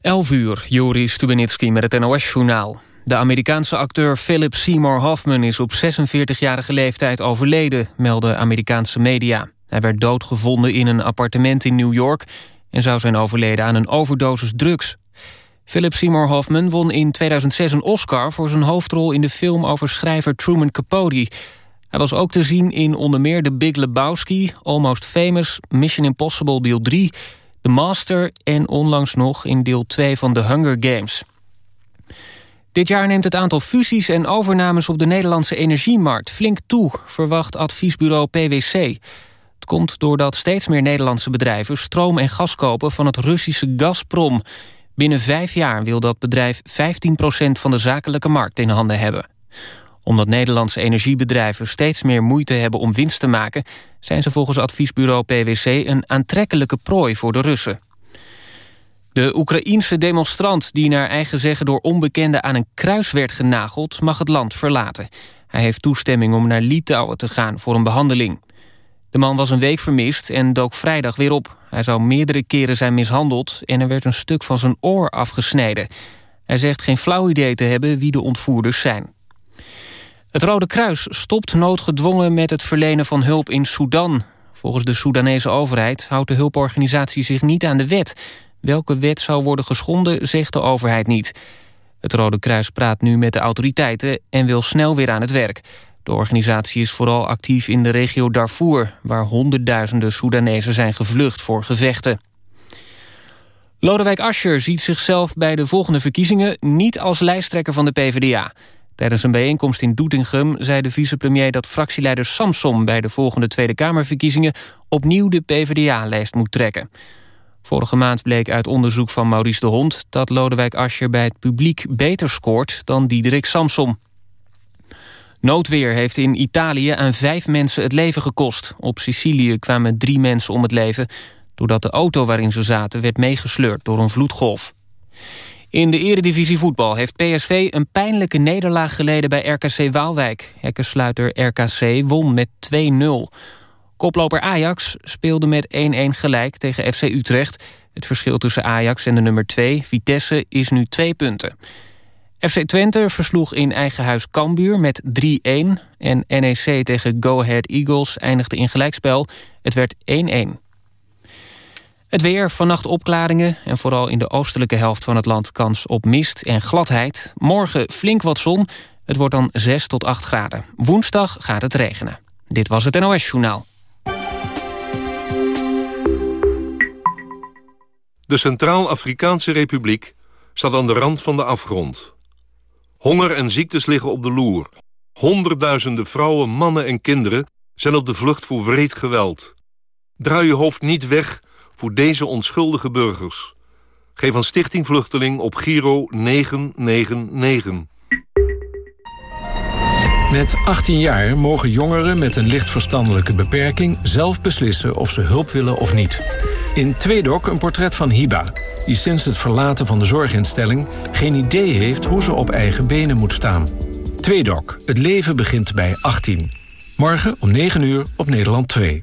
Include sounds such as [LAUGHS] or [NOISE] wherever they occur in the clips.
11 uur, Joris Stubenitski met het NOS-journaal. De Amerikaanse acteur Philip Seymour Hoffman is op 46-jarige leeftijd overleden, melden Amerikaanse media. Hij werd doodgevonden in een appartement in New York... en zou zijn overleden aan een overdosis drugs. Philip Seymour Hoffman won in 2006 een Oscar... voor zijn hoofdrol in de film over schrijver Truman Capote. Hij was ook te zien in onder meer The Big Lebowski... Almost Famous, Mission Impossible deel 3... The Master en onlangs nog in deel 2 van The Hunger Games. Dit jaar neemt het aantal fusies en overnames op de Nederlandse energiemarkt flink toe, verwacht adviesbureau PwC. Het komt doordat steeds meer Nederlandse bedrijven stroom en gas kopen van het Russische Gazprom. Binnen vijf jaar wil dat bedrijf 15% van de zakelijke markt in handen hebben omdat Nederlandse energiebedrijven steeds meer moeite hebben om winst te maken... zijn ze volgens adviesbureau PwC een aantrekkelijke prooi voor de Russen. De Oekraïense demonstrant die naar eigen zeggen door onbekenden aan een kruis werd genageld... mag het land verlaten. Hij heeft toestemming om naar Litouwen te gaan voor een behandeling. De man was een week vermist en dook vrijdag weer op. Hij zou meerdere keren zijn mishandeld en er werd een stuk van zijn oor afgesneden. Hij zegt geen flauw idee te hebben wie de ontvoerders zijn. Het Rode Kruis stopt noodgedwongen met het verlenen van hulp in Sudan. Volgens de Soedanese overheid houdt de hulporganisatie zich niet aan de wet. Welke wet zou worden geschonden, zegt de overheid niet. Het Rode Kruis praat nu met de autoriteiten en wil snel weer aan het werk. De organisatie is vooral actief in de regio Darfur... waar honderdduizenden Soedanezen zijn gevlucht voor gevechten. Lodewijk Asscher ziet zichzelf bij de volgende verkiezingen... niet als lijsttrekker van de PvdA... Tijdens een bijeenkomst in Doetinchem zei de vicepremier dat fractieleider Samson bij de volgende Tweede Kamerverkiezingen opnieuw de PvdA-lijst moet trekken. Vorige maand bleek uit onderzoek van Maurice de Hond dat Lodewijk Asscher bij het publiek beter scoort dan Diederik Samson. Noodweer heeft in Italië aan vijf mensen het leven gekost. Op Sicilië kwamen drie mensen om het leven... doordat de auto waarin ze zaten werd meegesleurd door een vloedgolf. In de eredivisie voetbal heeft PSV een pijnlijke nederlaag geleden bij RKC Waalwijk. Hekkensluiter RKC won met 2-0. Koploper Ajax speelde met 1-1 gelijk tegen FC Utrecht. Het verschil tussen Ajax en de nummer 2, Vitesse, is nu 2 punten. FC Twente versloeg in eigen huis Cambuur met 3-1... en NEC tegen Go Ahead Eagles eindigde in gelijkspel. Het werd 1-1. Het weer, vannacht opklaringen en vooral in de oostelijke helft van het land kans op mist en gladheid. Morgen flink wat zon, het wordt dan 6 tot 8 graden. Woensdag gaat het regenen. Dit was het NOS Journaal. De Centraal-Afrikaanse Republiek staat aan de rand van de afgrond. Honger en ziektes liggen op de loer. Honderdduizenden vrouwen, mannen en kinderen zijn op de vlucht voor wreed geweld. Draai je hoofd niet weg voor deze onschuldige burgers. Geef aan Stichting Vluchteling op Giro 999. Met 18 jaar mogen jongeren met een licht verstandelijke beperking... zelf beslissen of ze hulp willen of niet. In Tweedok een portret van Hiba... die sinds het verlaten van de zorginstelling... geen idee heeft hoe ze op eigen benen moet staan. Tweedok, het leven begint bij 18. Morgen om 9 uur op Nederland 2.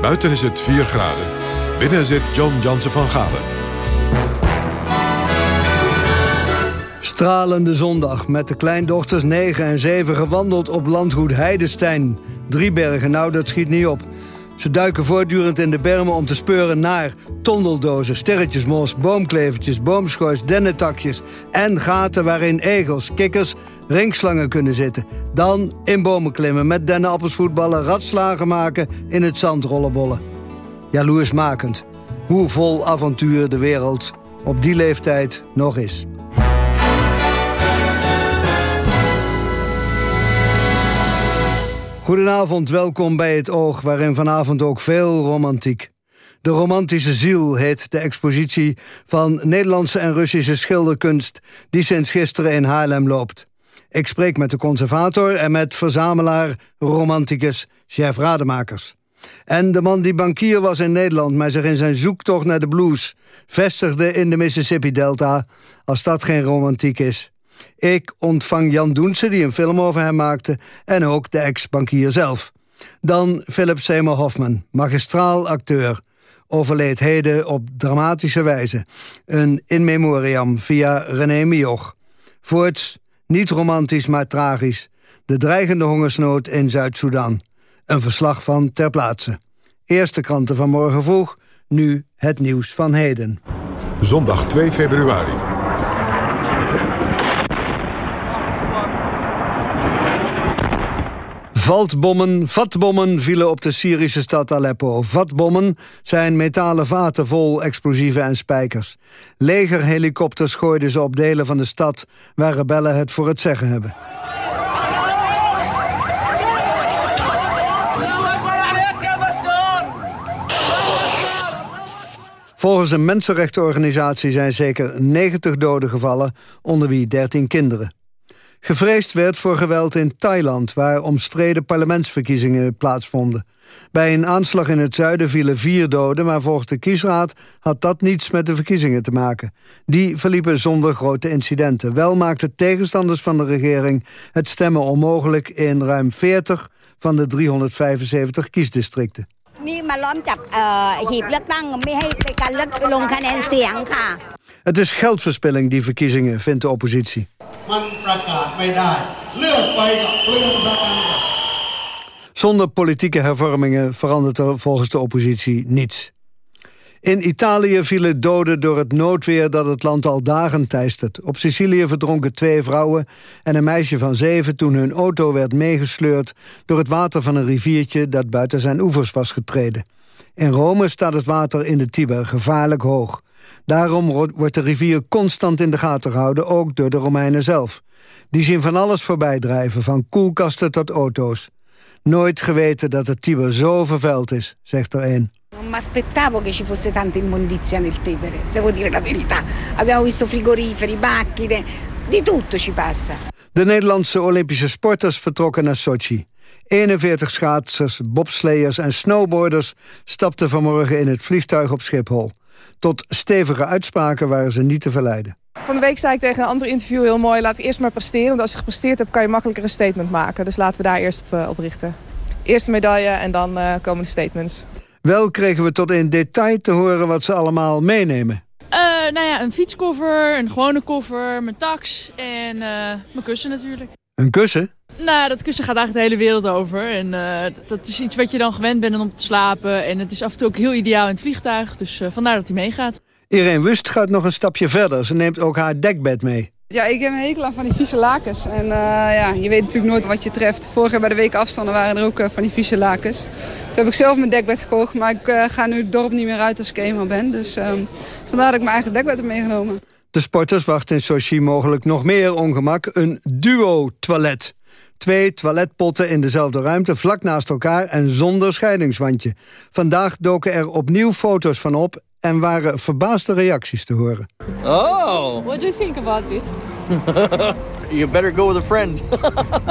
Buiten is het 4 graden. Binnen zit John Jansen van Galen. Stralende zondag met de kleindochters 9 en 7 gewandeld op landgoed Heidestein. Driebergen, nou dat schiet niet op. Ze duiken voortdurend in de bermen om te speuren naar tondeldozen, sterretjesmos, boomklevertjes, boomschoois, dennetakjes en gaten waarin egels, kikkers, ringslangen kunnen zitten. Dan in bomen klimmen, met dennenappels voetballen, ratslagen maken in het zand rollenbollen. Jaloersmakend. Hoe vol avontuur de wereld op die leeftijd nog is. Goedenavond, welkom bij het Oog, waarin vanavond ook veel romantiek. De romantische ziel heet de expositie van Nederlandse en Russische schilderkunst... die sinds gisteren in Haarlem loopt. Ik spreek met de conservator en met verzamelaar, romanticus, chef Rademakers. En de man die bankier was in Nederland... maar zich in zijn zoektocht naar de blues vestigde in de Mississippi-delta... als dat geen romantiek is. Ik ontvang Jan Doense, die een film over hem maakte... en ook de ex-bankier zelf. Dan Philip Seymour Hoffman, magistraal acteur... overleed heden op dramatische wijze. Een in memoriam via René Mioch. Voorts, niet romantisch, maar tragisch... de dreigende hongersnood in Zuid-Soedan. Een verslag van ter plaatse. Eerste kranten van morgen vroeg, nu het nieuws van heden. Zondag 2 februari. Valtbommen, vatbommen vielen op de Syrische stad Aleppo. Vatbommen zijn metalen vaten vol explosieven en spijkers. Legerhelikopters gooiden ze op delen van de stad... waar rebellen het voor het zeggen hebben. Volgens een mensenrechtenorganisatie zijn zeker 90 doden gevallen, onder wie 13 kinderen gevreesd werd voor geweld in Thailand... waar omstreden parlementsverkiezingen plaatsvonden. Bij een aanslag in het zuiden vielen vier doden... maar volgens de kiesraad had dat niets met de verkiezingen te maken. Die verliepen zonder grote incidenten. Wel maakten tegenstanders van de regering het stemmen onmogelijk... in ruim 40 van de 375 kiesdistricten. Het is geldverspilling, die verkiezingen, vindt de oppositie. หีบเลือกตั้งไม่ให้ในการเลือกลงคะแนนเสียงค่ะ Het is geldverspilling, die verkiezingen, vindt de oppositie. Zonder politieke hervormingen verandert er volgens de oppositie niets. In Italië vielen doden door het noodweer dat het land al dagen teistert. Op Sicilië verdronken twee vrouwen en een meisje van zeven... toen hun auto werd meegesleurd door het water van een riviertje... dat buiten zijn oevers was getreden. In Rome staat het water in de Tiber gevaarlijk hoog. Daarom wordt de rivier constant in de gaten gehouden, ook door de Romeinen zelf. Die zien van alles voorbij drijven, van koelkasten tot auto's. Nooit geweten dat de Tiber zo vervuild is, zegt er een. Non mi aspettavo che ci fosse tanta immondizia nel Tevere, devo dire la verità. Abbiamo visto frigoriferi, macchine, di tutto ci passa. De Nederlandse Olympische sporters vertrokken naar Sochi. 41 schaatsers, bobsleiers en snowboarders stapten vanmorgen in het vliegtuig op Schiphol. Tot stevige uitspraken waren ze niet te verleiden. Van de week zei ik tegen een ander interview heel mooi... laat eerst maar presteren, want als je gepresteerd hebt... kan je makkelijker een statement maken. Dus laten we daar eerst op, op richten. Eerst de medaille en dan uh, komen de statements. Wel kregen we tot in detail te horen wat ze allemaal meenemen. Uh, nou ja, een fietskoffer, een gewone koffer, mijn tax en uh, mijn kussen natuurlijk. Een kussen? Nou, dat kussen gaat eigenlijk de hele wereld over. En uh, dat is iets wat je dan gewend bent om te slapen. En het is af en toe ook heel ideaal in het vliegtuig. Dus vandaar dat hij meegaat. Irene Wust gaat nog een stapje verder. Ze neemt ook haar dekbed mee. Ja, ik heb een hekel aan van die vieze lakens. En uh, ja, je weet natuurlijk nooit wat je treft. Vorig jaar bij de week afstanden waren er ook uh, van die vieze lakens. Toen heb ik zelf mijn dekbed gekocht, maar ik uh, ga nu het dorp niet meer uit als ik eenmaal ben. Dus vandaar dat ik mijn eigen dekbed heb meegenomen. De sporters wachten in Sochi mogelijk nog meer ongemak. Een duo-toilet. Twee toiletpotten in dezelfde ruimte, vlak naast elkaar en zonder scheidingswandje. Vandaag doken er opnieuw foto's van op en waren verbaasde reacties te horen. Oh! What do you think about this? [LAUGHS] you better go with a friend.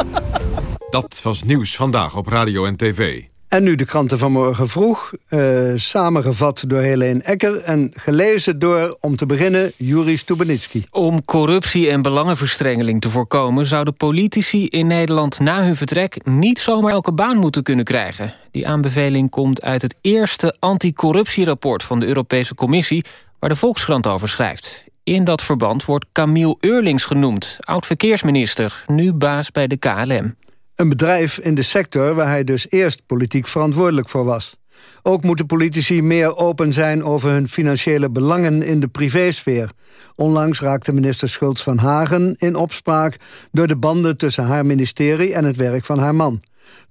[LAUGHS] Dat was nieuws vandaag op radio en tv. En nu de kranten van morgen vroeg, uh, samengevat door Helene Ecker... en gelezen door, om te beginnen, Juri Stubenitski. Om corruptie en belangenverstrengeling te voorkomen... zouden politici in Nederland na hun vertrek... niet zomaar elke baan moeten kunnen krijgen. Die aanbeveling komt uit het eerste anticorruptierapport... van de Europese Commissie, waar de Volkskrant over schrijft. In dat verband wordt Camille Eurlings genoemd, oud-verkeersminister... nu baas bij de KLM. Een bedrijf in de sector waar hij dus eerst politiek verantwoordelijk voor was. Ook moeten politici meer open zijn over hun financiële belangen in de privésfeer. Onlangs raakte minister Schultz van Hagen in opspraak... door de banden tussen haar ministerie en het werk van haar man.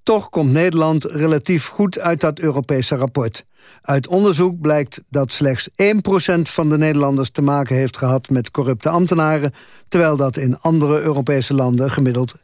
Toch komt Nederland relatief goed uit dat Europese rapport. Uit onderzoek blijkt dat slechts 1% van de Nederlanders te maken heeft gehad met corrupte ambtenaren, terwijl dat in andere Europese landen gemiddeld 10%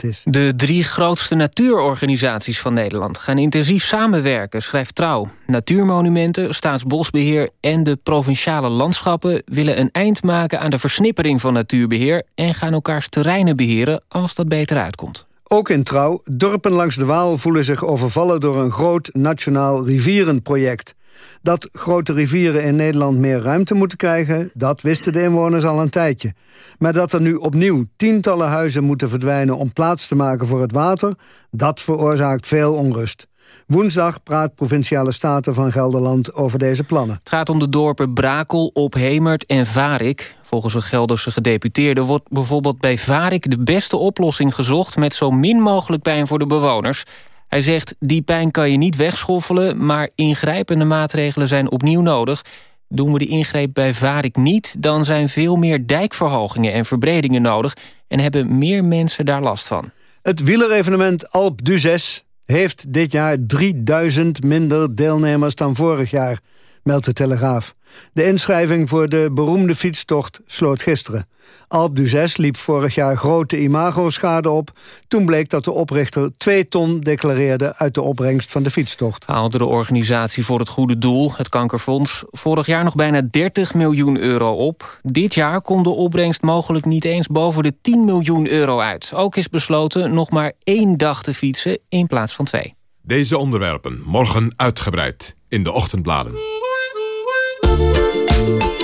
is. De drie grootste natuurorganisaties van Nederland gaan intensief samenwerken, schrijft Trouw. Natuurmonumenten, Staatsbosbeheer en de provinciale landschappen willen een eind maken aan de versnippering van natuurbeheer en gaan elkaars terreinen beheren als dat beter uitkomt. Ook in Trouw, dorpen langs de Waal voelen zich overvallen... door een groot nationaal rivierenproject. Dat grote rivieren in Nederland meer ruimte moeten krijgen... dat wisten de inwoners al een tijdje. Maar dat er nu opnieuw tientallen huizen moeten verdwijnen... om plaats te maken voor het water, dat veroorzaakt veel onrust. Woensdag praat Provinciale Staten van Gelderland over deze plannen. Het gaat om de dorpen Brakel, Ophemert en Varik. Volgens een Gelderse gedeputeerde wordt bijvoorbeeld bij Varik... de beste oplossing gezocht met zo min mogelijk pijn voor de bewoners. Hij zegt, die pijn kan je niet wegschoffelen... maar ingrijpende maatregelen zijn opnieuw nodig. Doen we de ingreep bij Varik niet... dan zijn veel meer dijkverhogingen en verbredingen nodig... en hebben meer mensen daar last van. Het wielerevenement Alp d'Huez heeft dit jaar 3000 minder deelnemers dan vorig jaar, meldt de Telegraaf. De inschrijving voor de beroemde fietstocht sloot gisteren. Alp d'Huez liep vorig jaar grote imago-schade op. Toen bleek dat de oprichter 2 ton declareerde... uit de opbrengst van de fietstocht. Haalde de organisatie voor het goede doel, het Kankerfonds... vorig jaar nog bijna 30 miljoen euro op. Dit jaar komt de opbrengst mogelijk niet eens boven de 10 miljoen euro uit. Ook is besloten nog maar één dag te fietsen in plaats van twee. Deze onderwerpen morgen uitgebreid in de ochtendbladen. Thank you.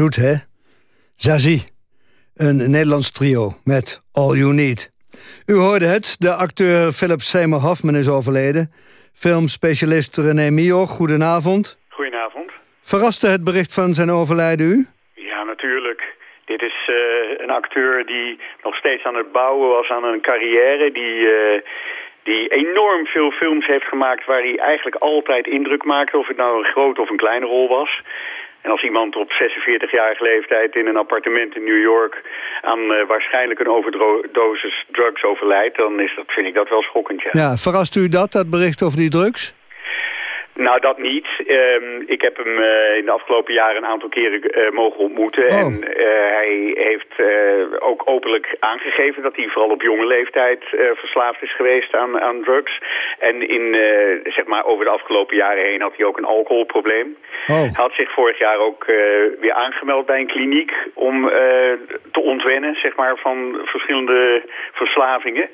Zoet, hè? Zazie, een Nederlands trio met All You Need. U hoorde het, de acteur Philip Seymour Hoffman is overleden. Filmspecialist René Mioch, goedenavond. Goedenavond. Verraste het bericht van zijn overlijden u? Ja, natuurlijk. Dit is uh, een acteur die nog steeds aan het bouwen was aan een carrière... die, uh, die enorm veel films heeft gemaakt waar hij eigenlijk altijd indruk maakte... of het nou een grote of een kleine rol was... En als iemand op 46-jarige leeftijd in een appartement in New York aan uh, waarschijnlijk een overdosis drugs overlijdt, dan is dat, vind ik dat wel schokkend. Ja. ja, verrast u dat, dat bericht over die drugs? Nou, dat niet. Um, ik heb hem uh, in de afgelopen jaren een aantal keren uh, mogen ontmoeten. Oh. En uh, hij heeft ook openlijk aangegeven dat hij vooral op jonge leeftijd verslaafd is geweest aan, aan drugs. En in, zeg maar, over de afgelopen jaren heen had hij ook een alcoholprobleem. Oh. Hij had zich vorig jaar ook weer aangemeld bij een kliniek om te ontwennen, zeg maar, van verschillende verslavingen.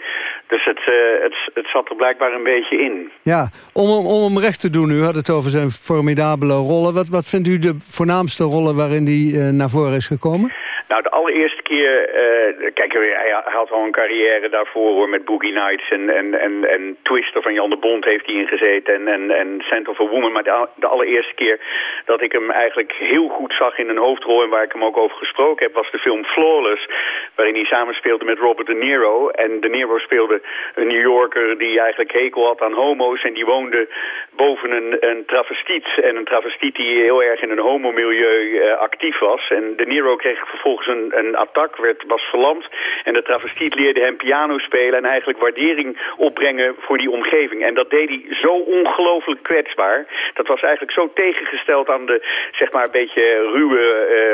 Dus het, het, het zat er blijkbaar een beetje in. Ja, om, om hem recht te doen u had het over zijn formidabele rollen. Wat, wat vindt u de voornaamste rollen waarin hij uh, naar voren is gekomen? Nou, de allereerste keer... Uh, kijk, hij had al een carrière daarvoor met Boogie Nights en, en, en, en Twister van Jan de Bond heeft hij ingezeten en, en, en Scent of a Woman. Maar de, allereerste keer dat ik hem eigenlijk heel goed zag in een hoofdrol en waar ik hem ook over gesproken heb, was de film Flawless. Waarin hij samenspeelde met Robert De Niro. En De Niro speelde een New Yorker die eigenlijk hekel had aan homo's en die woonde boven een, een travestiet. En een travestiet die heel erg in een homomilieu uh, actief was. En De Niro kreeg vervolgens een, een attack, werd, was verlamd. En de travestiet leerde hem piano spelen en eigenlijk waardering opbrengen voor die omgeving. En dat deed hij zo ongelooflijk kwetsbaar. Dat was eigenlijk zo tegengesteld aan de, zeg maar, een beetje ruwe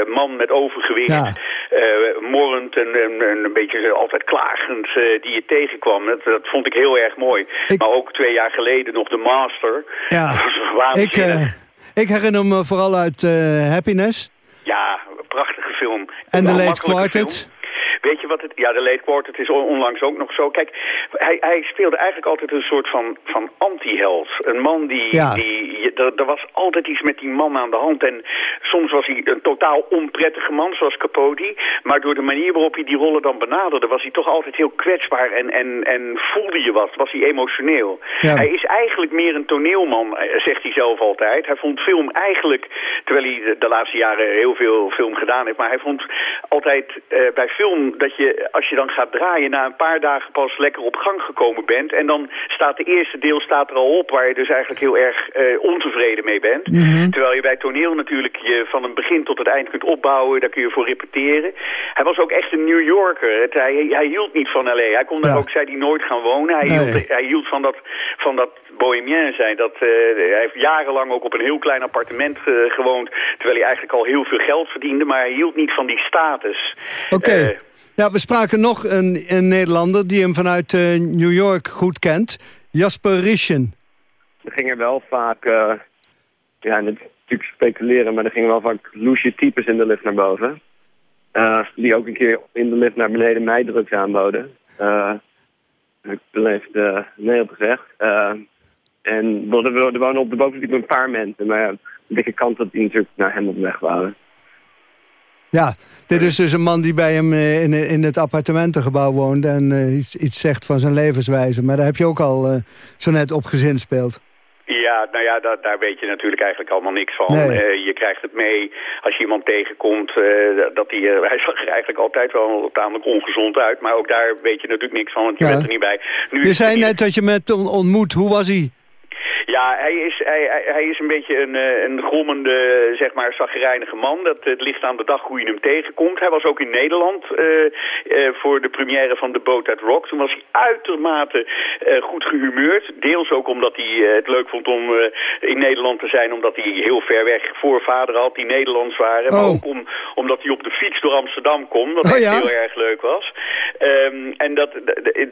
uh, man met overgewicht. Ja. Uh, morrend en, en, een beetje altijd klagend uh, die je tegenkwam. Dat, dat, vond ik heel erg mooi. Ik... Maar ook twee jaar geleden nog The Master. Ja, [LAUGHS] ik, ik herinner me vooral uit Happiness. Ja, prachtige film. En de Late Quartet? Weet je wat het... Ja, de late quartet is onlangs ook nog zo. Kijk, hij, hij speelde eigenlijk altijd een soort van, van anti-held. Een man die... Ja. die er, was altijd iets met die man aan de hand. En soms was hij een totaal onprettige man, zoals Capote. Maar door de manier waarop hij die rollen dan benaderde... was hij toch altijd heel kwetsbaar en, en, en voelde je wat. Was hij emotioneel. Ja. Hij is eigenlijk meer een toneelman, eh, zegt hij zelf altijd. Hij vond film eigenlijk... Terwijl hij de, laatste jaren heel veel film gedaan heeft... maar hij vond altijd uh, bij film dat je, als je dan gaat draaien, na een paar dagen pas lekker op gang gekomen bent. En dan staat de eerste deel staat er al op, waar je dus eigenlijk heel erg uh, ontevreden mee bent. Mhm. Terwijl je bij toneel natuurlijk je van het begin tot het eind kunt opbouwen, daar kun je voor repeteren. Hij was ook echt een New Yorker. Het, hij, hij hield niet van L.A. Hij kon daar ook, zei hij, nooit gaan wonen. Hij, hield, hij hield van dat, van dat bohemien zijn. Dat, uh, hij heeft jarenlang ook op een heel klein appartement uh, gewoond, terwijl hij eigenlijk al heel veel geld verdiende. Maar hij hield niet van die status. Oké. Ja, we spraken nog een, een Nederlander die hem vanuit uh, New York goed kent. Jasper Rischen. Er gingen wel vaak, uh, ja, natuurlijk speculeren, maar er gingen wel vaak loesje types in de lift naar boven. Uh, die ook een keer in de lift naar beneden mij drugs aanboden. ik beleefde nee op gezegd. en er, wonen op de bovenverdieping een paar mensen, maar ja, dikke kans dat die natuurlijk naar hem op weg waren. Ja, dit is dus een man die bij hem eh, in, in het appartementengebouw woont... en uh, iets, iets zegt van zijn levenswijze. Maar daar heb je ook al uh, zo net op gezinspeeld. Ja, nou ja, daar, daar weet je natuurlijk eigenlijk allemaal niks van. Nee. Uh, je krijgt het mee als je iemand tegenkomt. Uh, dat die, uh, [LAUGHS] hij zag er eigenlijk altijd wel tamelijk ongezond uit. Maar ook daar weet je natuurlijk niks van, want je ja. bent er niet bij. Nu je zei net dat je met ontmoet. Hoe was hij? Ja, hij is, hij, hij is een beetje een, eh, een grommende, zeg maar, zaggerijnige man. Dat, het ligt aan de dag hoe je hem tegenkomt. Hij was ook in Nederland uh, uh, voor de première van The Boat at Rock. Toen was hij uitermate uh, goed gehumeurd. Deels ook omdat hij het leuk vond om in Nederland te zijn. Omdat hij heel ver weg voorvader had die Nederlands waren. Oh. Maar ook om, omdat hij op de fiets door Amsterdam kon. Wat oh, ja? heel erg leuk was. Um, en dat,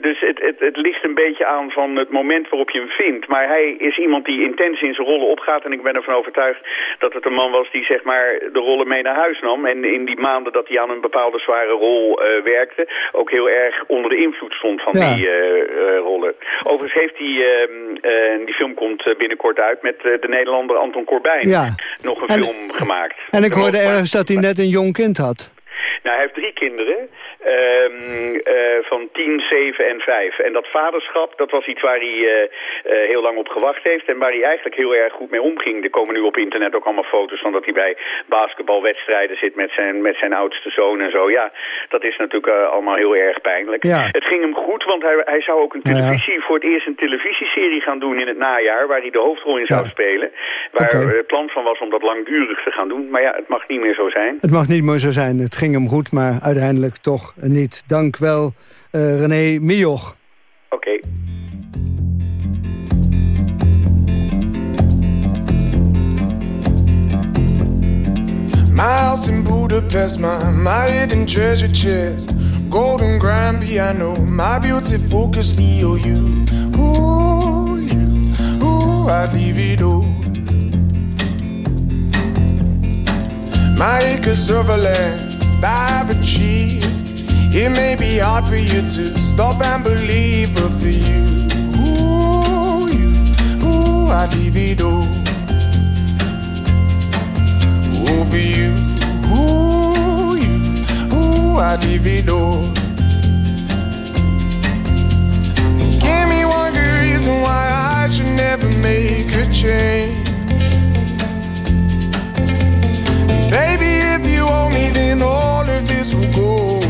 dus het, het, het ligt een beetje aan van het moment waarop je hem vindt. Maar hij is iemand die intens in zijn rollen opgaat. En ik ben ervan overtuigd dat het een man was die zeg maar de rollen mee naar huis nam. En in die maanden dat hij aan een bepaalde zware rol uh, werkte... ook heel erg onder de invloed stond van ja. die uh, uh, rollen. Overigens heeft hij, ehm, die film komt binnenkort uit... met de Nederlander Anton Corbijn ja. nog een en, film gemaakt. En ik hoorde ergens dat hij net een jong kind had. Nou, hij heeft drie kinderen eh, van 10, 7 en 5. En dat vaderschap, dat was iets waar hij eh, eh, heel lang op gewacht heeft en waar hij eigenlijk heel erg goed mee omging. Er komen nu op internet ook allemaal foto's van dat hij bij basketbalwedstrijden zit met zijn, met zijn oudste zoon en zo. Ja, dat is natuurlijk allemaal heel erg pijnlijk. Ja. Het ging hem goed, want hij, hij zou ook een televisie, voor het eerst een televisieserie gaan doen in het najaar, waar hij de hoofdrol in zou spelen. Waar het plan van was om dat langdurig te gaan doen. Maar ja, het mag niet meer zo zijn. Het mag niet meer zo zijn. Het ging hem goed, maar uiteindelijk toch niet. Dank wel, uh, René Mioch. Oké. Okay. My house in Budapest, my, my hidden treasure chest. Golden grand piano, my beauty focus EOU. Ooh, you, ooh, I'd leave it all. My acres of land I've achieved. It may be hard for you to stop and believe, but for you, ooh, you, ooh, I'd leave it all. Ooh, for you, ooh, you, ooh, I'd leave it all. And give me one good reason why I should never make a change. Baby, if you owe me, then all of this will go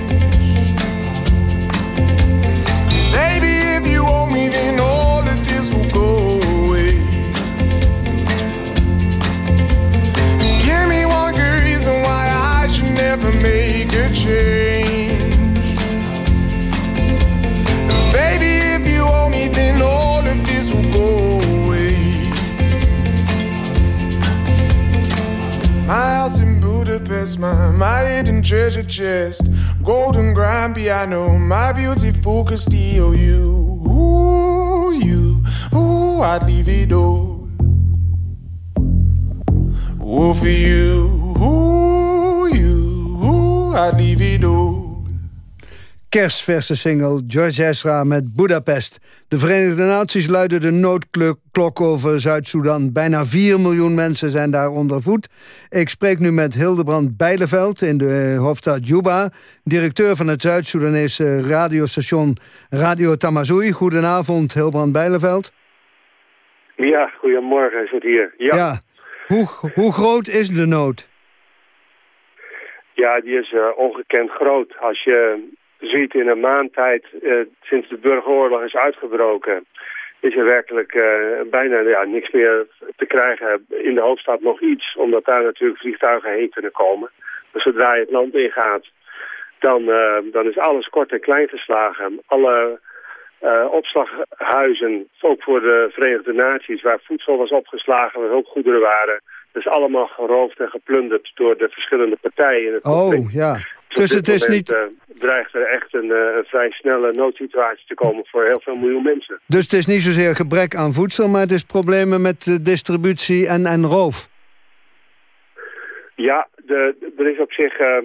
My house in Budapest, my, my hidden treasure chest. Golden grand piano, my beautiful Castillo. You, ooh, you, ooh, I'd leave it all. Ooh, for you, ooh, you, ooh, I'd leave it all. Kerstverse single George Ezra met Budapest. De Verenigde Naties luiden de noodklok over Zuid-Soedan. Bijna 4 miljoen mensen zijn daar onder voet. Ik spreek nu met Hildebrand Bijleveld in de hoofdstad Juba... directeur van het Zuid-Soedanese radiostation Radio Tamazui. Goedenavond, Hildebrand Bijleveld. Ja, goedemorgen, is het hier. Ja. ja. Hoe, hoe groot is de nood? Ja, die is uh, ongekend groot. Als je ziet in een maand tijd, uh, sinds de burgeroorlog is uitgebroken, is er werkelijk uh, bijna ja, niks meer te krijgen. In de hoofdstad nog iets, omdat daar natuurlijk vliegtuigen heen kunnen komen. Dus zodra je het land ingaat, dan, uh, dan is alles kort en klein geslagen. Alle opslaghuizen, ook voor de Verenigde Naties, waar voedsel was opgeslagen, waar hulpgoederen waren, is allemaal geroofd en geplunderd door de verschillende partijen in het Oh, ja. Dus het is niet... dreigt er echt een, een vrij snelle noodsituatie te komen voor heel veel miljoen mensen. Dus het is niet zozeer gebrek aan voedsel, maar het is problemen met distributie en, en roof? Ja, de, er is op zich uh,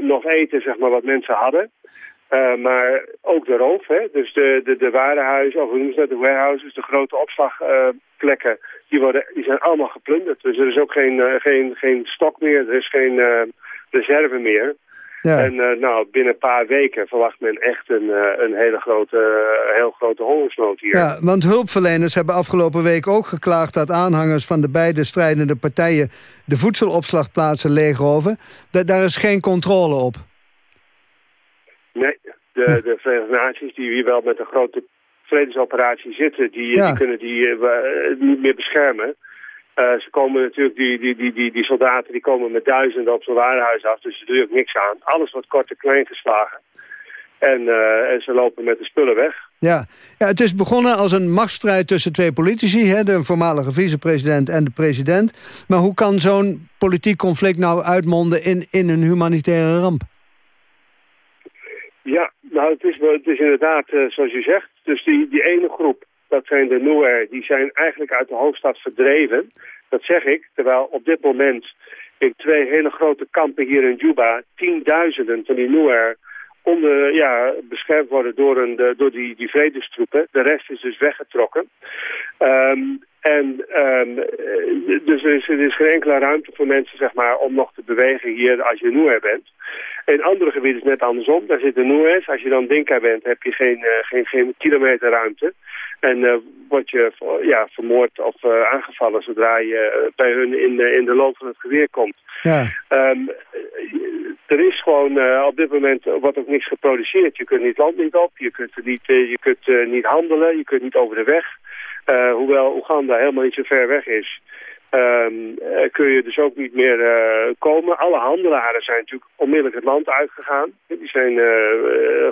nog eten, zeg maar, wat mensen hadden. Maar ook de roof, hè? dus de, de, de warenhuizen, of hoe noemen ze dat, de warehouses, de grote opslagplekken, die, worden, die zijn allemaal geplunderd. Dus er is ook geen, geen, geen stok meer, er is geen reserve meer. Ja. En uh, nou, binnen een paar weken verwacht men echt een, uh, een hele grote, uh, heel grote hongersnood hier. Ja, want hulpverleners hebben afgelopen week ook geklaagd... dat aanhangers van de beide strijdende partijen... de voedselopslagplaatsen leegroven. Da daar is geen controle op. Nee, de, de Verenigde Naties die hier wel met een grote vredesoperatie zitten... die, ja. die kunnen die niet meer beschermen. Uh, ze komen natuurlijk, die, die, die, die, die soldaten die komen met duizenden op zo'n warenhuis af, dus er doet ook niks aan. Alles wordt kort en klein geslagen. En, uh, en ze lopen met de spullen weg. Ja. ja, het is begonnen als een machtsstrijd tussen twee politici, hè, de voormalige vicepresident en de president. Maar hoe kan zo'n politiek conflict nou uitmonden in, in een humanitaire ramp? Ja, nou het is, het is inderdaad uh, zoals u zegt. Dus die, die ene groep dat zijn de Nuer, die zijn eigenlijk uit de hoofdstad verdreven. Dat zeg ik, terwijl op dit moment in twee hele grote kampen hier in Juba... tienduizenden van die Nuer onder, ja, beschermd worden door, een, door die, die vredestroepen. De rest is dus weggetrokken. Um, en um, dus er is, er is geen enkele ruimte voor mensen zeg maar, om nog te bewegen hier als je Nuer bent. In andere gebieden is het net andersom. Daar zitten Nuers. Als je dan Dinka bent, heb je geen, uh, geen, geen kilometer ruimte. En uh, word je ja, vermoord of uh, aangevallen zodra je bij hun in de, in de loop van het geweer komt. Ja. Um, er is gewoon op dit moment wordt ook niks geproduceerd. Je kunt niet land niet op, je kunt, niet, je kunt niet handelen, je kunt niet over de weg. Uh, hoewel Oeganda helemaal niet zo ver weg is, um, kun je dus ook niet meer uh, komen. Alle handelaren zijn natuurlijk onmiddellijk het land uitgegaan. Die zijn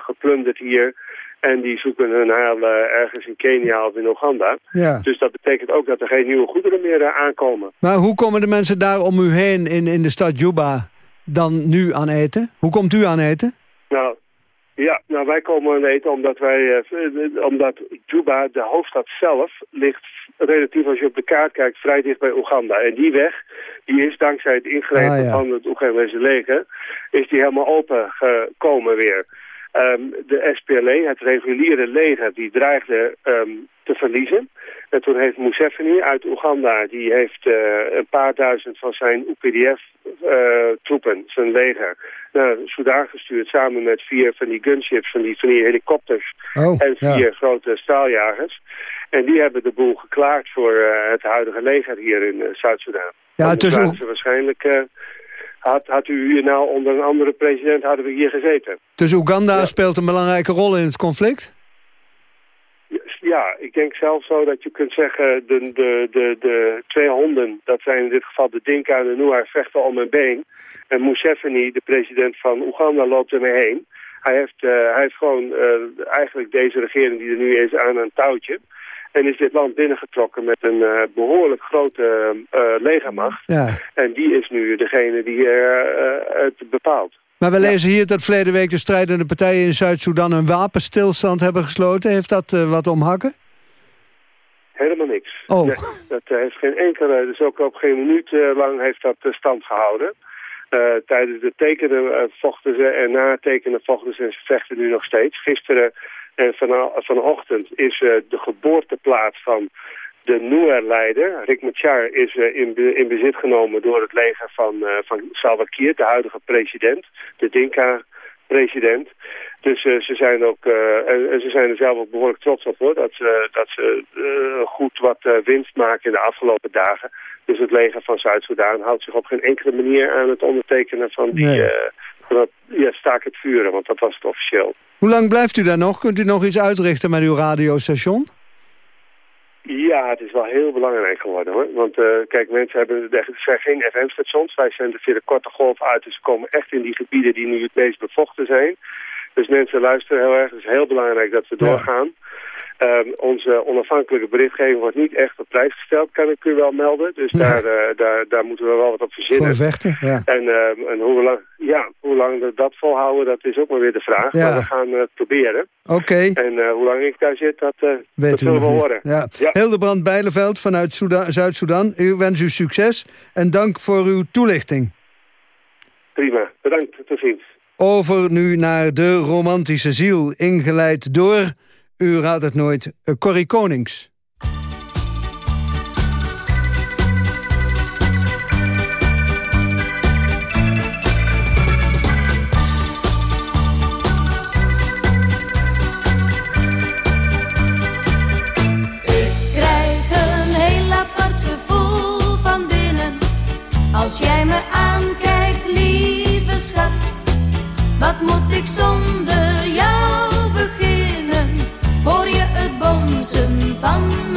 geplunderd hier en die zoeken hun heil ergens in Kenia of in Oeganda. Ja. Dus dat betekent ook dat er geen nieuwe goederen meer aankomen. Maar hoe komen de mensen daar om u heen in, in de stad Juba dan nu aan eten? Hoe komt u aan eten? Nou, ja, nou wij komen aan eten omdat wij, uh, omdat Juba, de hoofdstad zelf, ligt relatief als je op de kaart kijkt vrij dicht bij Oeganda. En die weg, die is dankzij het ingrijpen ah, ja. van het Oegandese leger, is die helemaal open gekomen weer. Um, de SPLA, het reguliere leger, die dreigde um, te verliezen. En toen heeft Museveni uit Oeganda, die heeft uh, een paar duizend van zijn UPDF-troepen, uh, zijn leger, naar Soudaan gestuurd samen met vier van die gunships, van die, van die helikopters oh, en vier ja. grote staaljagers. En die hebben de boel geklaard voor uh, het huidige leger hier in Zuid-Soedan. Ja, ze waarschijnlijk had, had u hier nou onder een andere president, hadden we hier gezeten. Dus Oeganda ja. speelt een belangrijke rol in het conflict? Ja, ik denk zelfs zo dat je kunt zeggen... de, de, de, de twee honden, dat zijn in dit geval de Dinka en de Nuer, vechten om een been. En Museveni, de president van Oeganda, loopt ermee heen. Hij heeft, uh, hij heeft gewoon uh, eigenlijk deze regering die er nu is aan een touwtje. En is dit land binnengetrokken met een uh, behoorlijk grote uh, legermacht. Ja. En die is nu degene die het bepaalt. Maar we lezen hier dat verleden week de strijdende partijen in Zuid-Soedan... een wapenstilstand hebben gesloten. Heeft dat wat omhakken? Helemaal niks. Oh. Nee, dat heeft geen enkele, dus ook op geen minuut lang heeft dat stand gehouden. Tijdens de tekenen vochten ze en na tekenen vochten ze en ze vechten nu nog steeds. Gisteren en van, vanochtend is uh, de geboorteplaats van de Nuer-leider, Rick Machar, is in, in, bezit genomen door het leger van, van Salva Kiir, de huidige president, de Dinka-president. Dus ze zijn ook, en, en, ze zijn er zelf ook behoorlijk trots op hoor, dat ze, dat ze goed wat winst maken in de afgelopen dagen. Dus het leger van Zuid-Soedan houdt zich op geen enkele manier aan het ondertekenen van die, nee dat, ja, staak het vuren, want dat was het officieel. Hoe lang blijft u daar nog? Kunt u nog iets uitrichten met uw radiostation? Ja, het is wel heel belangrijk geworden hoor. Want uh, kijk, mensen hebben, er zijn geen FM-stations. Wij zenden via de korte golf uit. Dus ze komen echt in die gebieden die nu het meest bevochten zijn. Dus mensen luisteren heel erg. Het is heel belangrijk dat we doorgaan. Onze onafhankelijke berichtgeving wordt niet echt op prijs gesteld, kan ik u wel melden. Dus daar, uh, daar, daar moeten we wel wat op verzinnen. Voor vechten, ja. En, uh, en hoe, lang, ja, hoe lang we dat volhouden, dat is ook maar weer de vraag. Ja. Maar we gaan het proberen. Oké. En uh, hoe lang ik daar zit, dat, dat zullen we horen. Ja. ja. Hildebrand Bijleveld vanuit Zuid-Soedan. U wens u succes en dank voor uw toelichting. Prima, bedankt, tot ziens. Over nu naar de romantische ziel, ingeleid door u raadt het nooit, uh, Corrie Konings. Als jij me aankijkt, lieve schat, wat moet ik zonder van mijn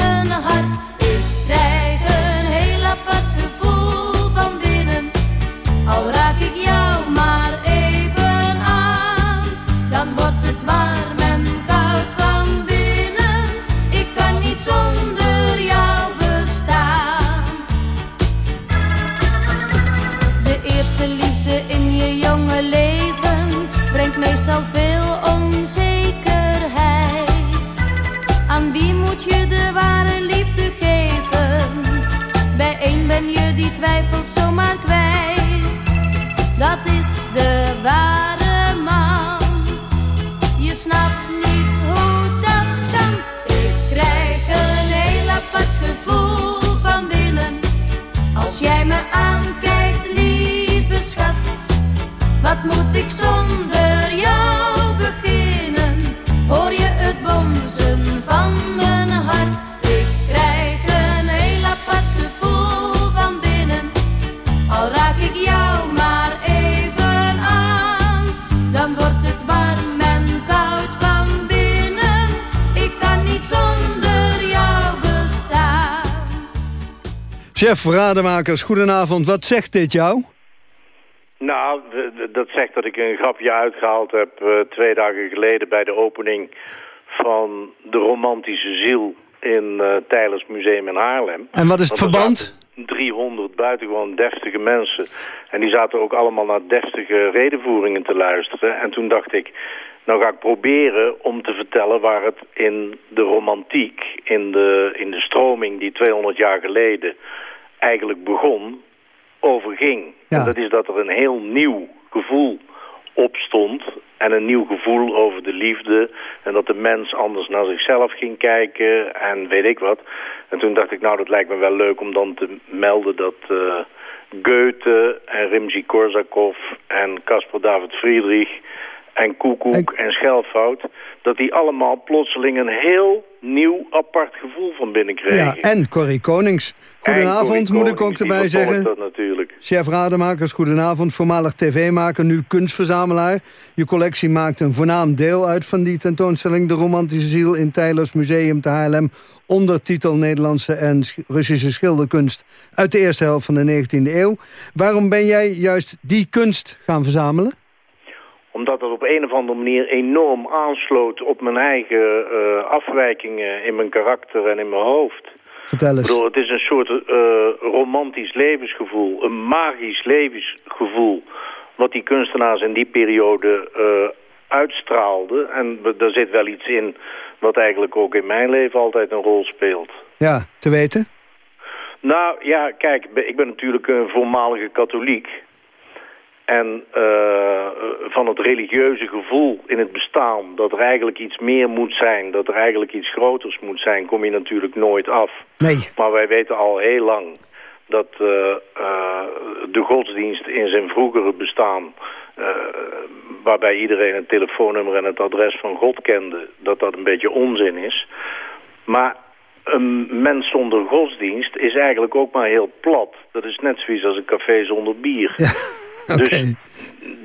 zomaar kwijt. Dat is de ware man. Je snapt niet hoe dat kan. Ik krijg een heel apart gevoel van binnen. Als jij me aankijkt, lieve schat. Wat moet ik zonder Chef Rademakers, goedenavond. Wat zegt dit jou? Nou, dat zegt dat ik een grapje uitgehaald heb uh, twee dagen geleden bij de opening van de romantische ziel in uh, Tijlers Museum in Haarlem. En wat is het verband? 300 buitengewoon deftige mensen. En die zaten ook allemaal naar deftige redenvoeringen te luisteren. En toen dacht ik, nou ga ik proberen om te vertellen waar het in de romantiek, in de, in de stroming die 200 jaar geleden eigenlijk begon, over ging. En dat is dat er een heel nieuw gevoel opstond en een nieuw gevoel over de liefde en dat de mens anders naar zichzelf ging kijken en weet ik wat. En toen dacht ik, nou dat lijkt me wel leuk om dan te melden dat uh, Goethe en Rimsky-Korsakov en Caspar David Friedrich en Koekoek en, en Schelfout... dat die allemaal plotseling een heel nieuw apart gevoel van binnen kregen. Ja, en Corrie Konings. Goedenavond, moet ik ook erbij zeggen. Dat natuurlijk. Chef Rademakers, goedenavond. Voormalig tv-maker, nu kunstverzamelaar. Je collectie maakt een voornaam deel uit van die tentoonstelling... De Romantische Ziel in Tijlers Museum te Haarlem... ondertitel Nederlandse en Russische schilderkunst... uit de eerste helft van de 19e eeuw. Waarom ben jij juist die kunst gaan verzamelen? Omdat dat op een of andere manier enorm aansloot op mijn eigen uh, afwijkingen in mijn karakter en in mijn hoofd. Vertel eens. Ik bedoel, het is een soort uh, romantisch levensgevoel, een magisch levensgevoel... wat die kunstenaars in die periode uh, uitstraalden. En daar zit wel iets in wat eigenlijk ook in mijn leven altijd een rol speelt. Ja, te weten? Nou ja, kijk, ik ben natuurlijk een voormalige katholiek... En uh, van het religieuze gevoel in het bestaan, dat er eigenlijk iets meer moet zijn, dat er eigenlijk iets groters moet zijn, kom je natuurlijk nooit af. Nee. Maar wij weten al heel lang dat uh, uh, de godsdienst in zijn vroegere bestaan, waarbij iedereen het telefoonnummer en het adres van God kende, dat dat een beetje onzin is. Maar een mens zonder godsdienst is eigenlijk ook maar heel plat. Dat is net zoiets als een café zonder bier. Ja. [LAUGHS] Dus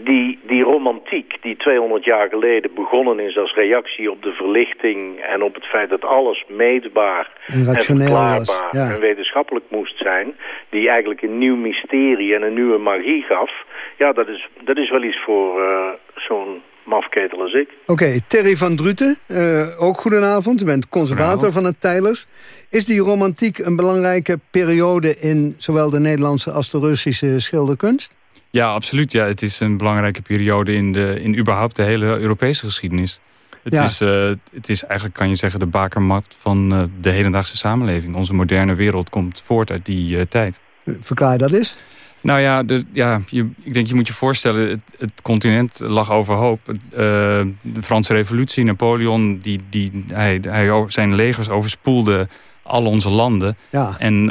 die, die romantiek die 200 jaar geleden begonnen is als reactie op de verlichting... en op het feit dat alles meetbaar en, en verklaarbaar en wetenschappelijk moest zijn... die eigenlijk een nieuw mysterie en een nieuwe magie gaf... ja, dat is, dat is wel iets voor uh, zo'n mafketel als ik. Oké, Terry van Druten, uh, ook goedenavond. U bent conservator van het Tijlers. Is die romantiek een belangrijke periode in zowel de Nederlandse als de Russische schilderkunst? Ja, absoluut. Ja, het is een belangrijke periode in, de, in überhaupt de hele Europese geschiedenis. Het, is, uh, het is eigenlijk, kan je zeggen, de bakermat van uh, de hedendaagse samenleving. Onze moderne wereld komt voort uit die uh, tijd. Verklaar dat eens. Nou ja, de, ja je, ik denk je moet je voorstellen, het, het continent lag overhoop. de Franse revolutie, Napoleon, die, die, hij, hij zijn legers overspoelde al onze landen. Ja. En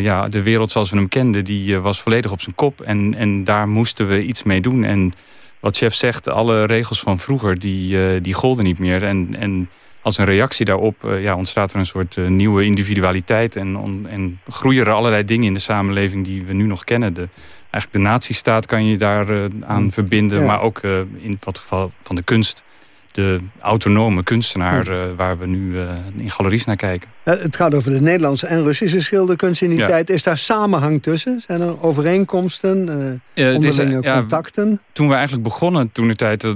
ja, de wereld zoals we hem kenden, die was volledig op zijn kop. En, en daar moesten we iets mee doen. En wat chef zegt, alle regels van vroeger, die, die golden niet meer. En, en als een reactie daarop ja, ontstaat er een soort uh, nieuwe individualiteit... En, on, en groeien er allerlei dingen in de samenleving die we nu nog kennen. De, eigenlijk de nazistaat kan je daar aan mm. verbinden, maar ook in het geval van de kunst de autonome kunstenaar uh, waar we nu uh, in galeries naar kijken. Het gaat over de Nederlandse en Russische schilderkunst in die tijd. Is daar samenhang tussen? Zijn er overeenkomsten, uh, onderlinge is, contacten? Toen we eigenlijk begonnen, toen de tijd,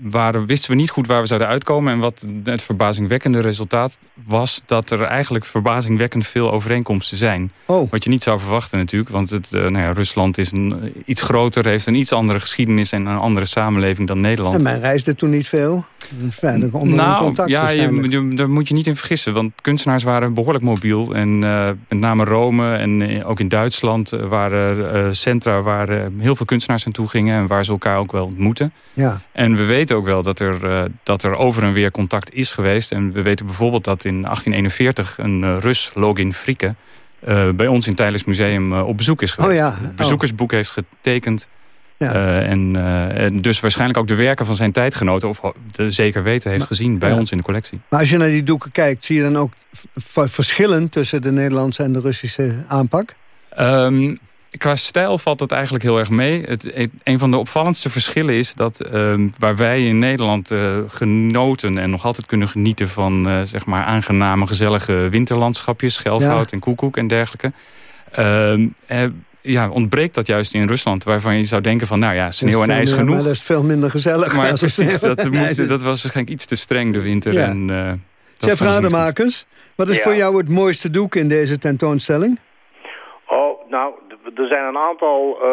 waren, wisten we niet goed waar we zouden uitkomen. En wat het verbazingwekkende resultaat was... dat er eigenlijk verbazingwekkend veel overeenkomsten zijn. Oh. Wat je niet zou verwachten natuurlijk. Want het, nou ja, Rusland is een, iets groter, heeft een iets andere geschiedenis... en een andere samenleving dan Nederland. En men reisde toen niet veel? Nou, contact ja, je, daar moet je niet in vergissen. Want kunstenaars waren behoorlijk mobiel. En uh, met name Rome en eh, ook in Duitsland waren uh, centra waar heel veel kunstenaars naartoe gingen. En waar ze elkaar ook wel ontmoeten. Ja. En we weten ook wel dat er, dat er over en weer contact is geweest. En we weten bijvoorbeeld dat in 1841 een Rus, Login Frieke... bij ons in het Tijdens Museum op bezoek is geweest. Oh ja. Een bezoekersboek heeft getekend. Uh, en, uh, en, dus waarschijnlijk ook de werken van zijn tijdgenoten... of de zeker weten heeft gezien bij ons in de collectie. Maar als je naar die doeken kijkt... zie je dan ook verschillen tussen de Nederlandse en de Russische aanpak? Um, qua stijl valt het eigenlijk heel erg mee. Het, een van de opvallendste verschillen is dat um, waar wij in Nederland uh, genoten... en nog altijd kunnen genieten van zeg maar aangename, gezellige winterlandschapjes... Schelfhout en koekoek en dergelijke... Uh, ja, ontbreekt dat juist in Rusland. Waarvan je zou denken van, nou ja, sneeuw en ijs genoeg. Maar dat is veel minder gezellig. Maar [LAUGHS] precies, dat, moet, dat was waarschijnlijk iets te streng de winter. Ja. En, uh, Chef Rademakers, wat is voor jou het mooiste doek in deze tentoonstelling? Oh, nou, er zijn een aantal uh,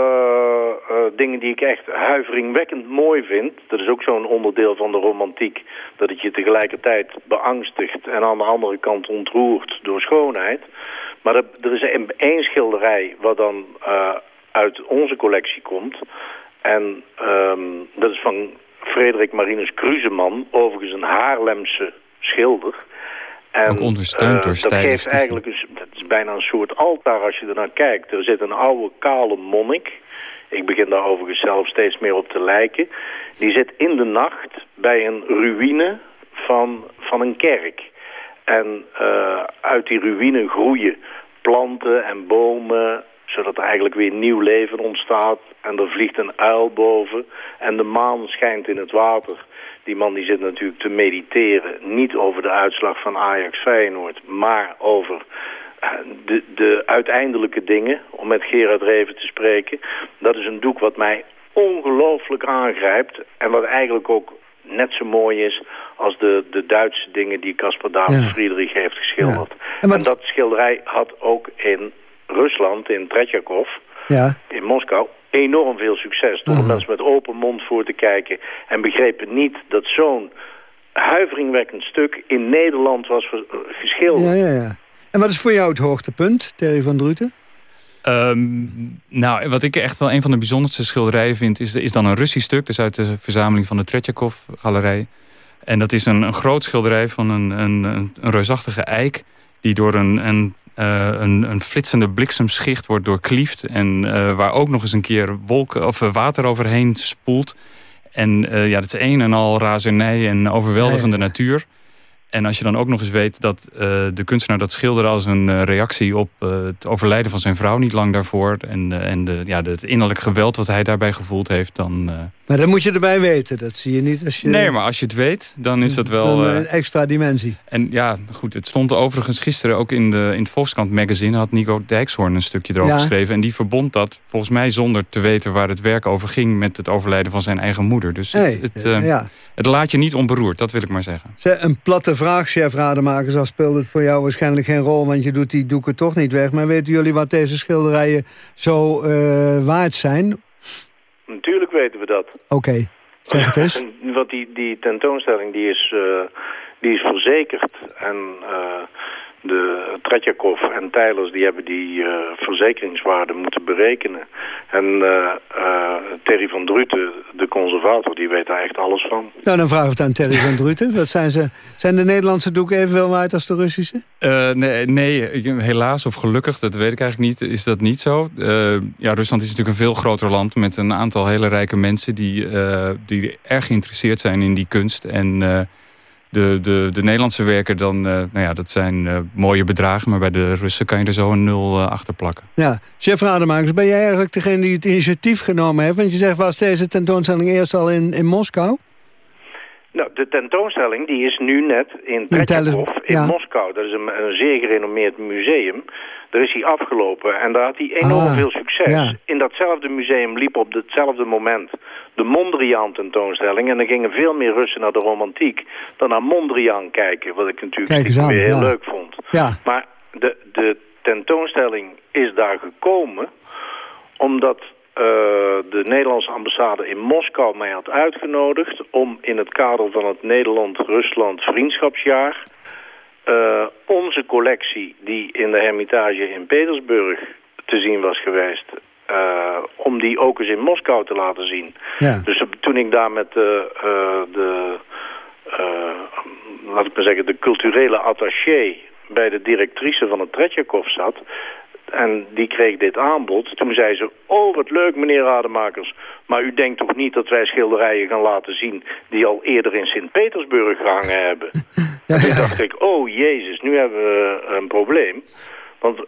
uh, dingen die ik echt huiveringwekkend mooi vind. Dat is ook zo'n onderdeel van de romantiek. Dat het je tegelijkertijd beangstigt en aan de andere kant ontroert door schoonheid. Maar er, er is één schilderij wat dan uh, uit onze collectie komt. En um, dat is van Frederik Marinus Kruseman, overigens een Haarlemse schilder. En, Ook ondersteund uh, door Dat geeft eigenlijk, een, dat is bijna een soort altaar als je er naar kijkt. Er zit een oude kale monnik. Ik begin daar overigens zelf steeds meer op te lijken. Die zit in de nacht bij een ruïne van, van een kerk. En uh, uit die ruïne groeien planten en bomen, zodat er eigenlijk weer nieuw leven ontstaat. En er vliegt een uil boven en de maan schijnt in het water. Die man die zit natuurlijk te mediteren, niet over de uitslag van Ajax Feyenoord, maar over eh, de, de uiteindelijke dingen, om met Gerard Reven te spreken. Dat is een doek wat mij ongelooflijk aangrijpt en wat eigenlijk ook net zo mooi is als de, de Duitse dingen die Caspar David Friedrich heeft geschilderd. En, dat schilderij had ook in Rusland, in Tretjakov, ja. in Moskou, enorm veel succes. Stonden mensen met open mond voor te kijken en begrepen niet dat zo'n huiveringwekkend stuk in Nederland was geschilderd. Ja, ja, ja. En wat is voor jou het hoogtepunt, Terry van Druten? Um, nou, wat ik echt wel een van de bijzonderste schilderijen vind... is, is dan een Russisch stuk, dus uit de verzameling van de Tretjakov-galerij. En dat is een, een groot schilderij van een, een, een reusachtige eik... die door een, een, uh, een, een flitsende bliksemschicht wordt doorkliefd... en uh, waar ook nog eens een keer wolken, of uh, water overheen spoelt. En ja, dat is een en al razernij en overweldigende natuur... En als je dan ook nog eens weet dat uh, de kunstenaar dat schilderde als een uh, reactie op uh, het overlijden van zijn vrouw niet lang daarvoor. En, en de, ja, het innerlijk geweld wat hij daarbij gevoeld heeft. Dan, maar dat moet je erbij weten. Dat zie je niet als je... Nee, maar als je het weet, dan is dat wel... een extra dimensie. En ja, goed. Het stond overigens gisteren ook in, de, in het Volkskrant magazine. Had Nico Dijkshoorn een stukje erover ja. geschreven. En die verbond dat volgens mij zonder te weten waar het werk over ging. Met het overlijden van zijn eigen moeder. Dus hey, het, het, ja. Het laat je niet onberoerd. Dat wil ik maar zeggen. Een platte vraag, chef Rademakers. Al speelt het voor jou waarschijnlijk geen rol, want je doet die doeken toch niet weg. Maar weten jullie wat deze schilderijen zo uh, waard zijn? Natuurlijk weten we dat. Oké, okay. zeg het eens. [LAUGHS] Want die, die tentoonstelling die is, uh, die is verzekerd. En uh, de Tretjakov en Tijlers die hebben die uh, verzekeringswaarde moeten berekenen. En uh, uh, Terry van Druten, de conservator, die weet daar echt alles van. Nou, dan vragen we het aan Terry van Druten. Wat zijn, ze, zijn de Nederlandse doeken evenveel waard als de Russische? nee, nee, helaas of gelukkig, dat weet ik eigenlijk niet, is dat niet zo. ja, Rusland is natuurlijk een veel groter land met een aantal hele rijke mensen... die, die erg geïnteresseerd zijn in die kunst en de, de, de Nederlandse werken, dan, uh, nou ja, dat zijn uh, mooie bedragen... maar bij de Russen kan je er zo een nul uh, achter plakken. Ja, chef Rademakers, ben jij eigenlijk degene die het initiatief genomen heeft? Want je zegt, was deze tentoonstelling eerst al in, in Moskou? Nou, de tentoonstelling die is nu net in Tretjakov in ja. Moskou. Dat is een, een zeer gerenommeerd museum. Daar is hij afgelopen en daar had hij enorm Ah, veel succes. ja. In datzelfde museum liep op hetzelfde moment de Mondriaan tentoonstelling. En dan gingen veel meer Russen naar de romantiek dan naar Mondriaan kijken. Wat ik natuurlijk aan, weer heel ja. leuk vond. Ja. Maar de, de tentoonstelling is daar gekomen omdat eh, de Nederlandse ambassade in Moskou mij had uitgenodigd... om in het kader van het Nederland-Rusland vriendschapsjaar... eh, onze collectie die in de Hermitage in Petersburg te zien was geweest... eh, om die ook eens in Moskou te laten zien. Ja. Dus toen ik daar met de, eh, de eh, laat ik maar zeggen, de culturele attaché bij de directrice van het Tretjakov zat... En die kreeg dit aanbod. Toen zei ze, oh wat leuk meneer Rademakers. Maar u denkt toch niet dat wij schilderijen gaan laten zien... die al eerder in Sint-Petersburg gehangen hebben? [LAUGHS] En toen dacht ik, oh jezus, nu hebben we een probleem. Want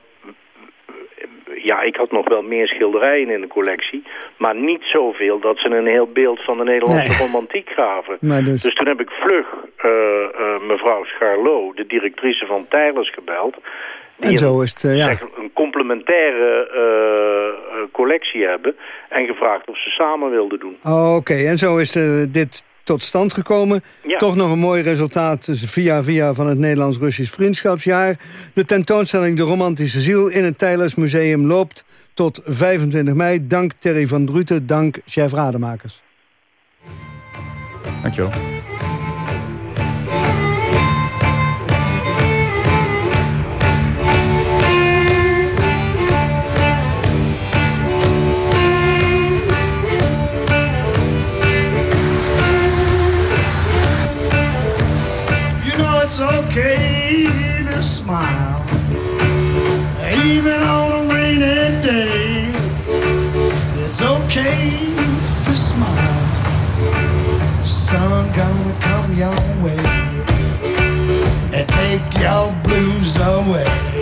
ja, ik had nog wel meer schilderijen in de collectie... maar niet zoveel dat ze een heel beeld van de Nederlandse Nee. romantiek gaven. Dus- Dus toen heb ik vlug eh, eh, mevrouw Scharlo, de directrice van Tijlers, gebeld... die En zo is het, eh, ja. zeg, een complementaire collectie hebben... en gevraagd of ze samen wilden doen. Oh, Oké, en zo is dit tot stand gekomen. Ja. Toch nog een mooi resultaat dus via via van het Nederlands-Russisch Vriendschapsjaar. De tentoonstelling De Romantische Ziel in het Tijlers Museum loopt tot 25 mei. Dank Terry van Druten, dank chef Rademakers. Dankjewel. Take your blues away.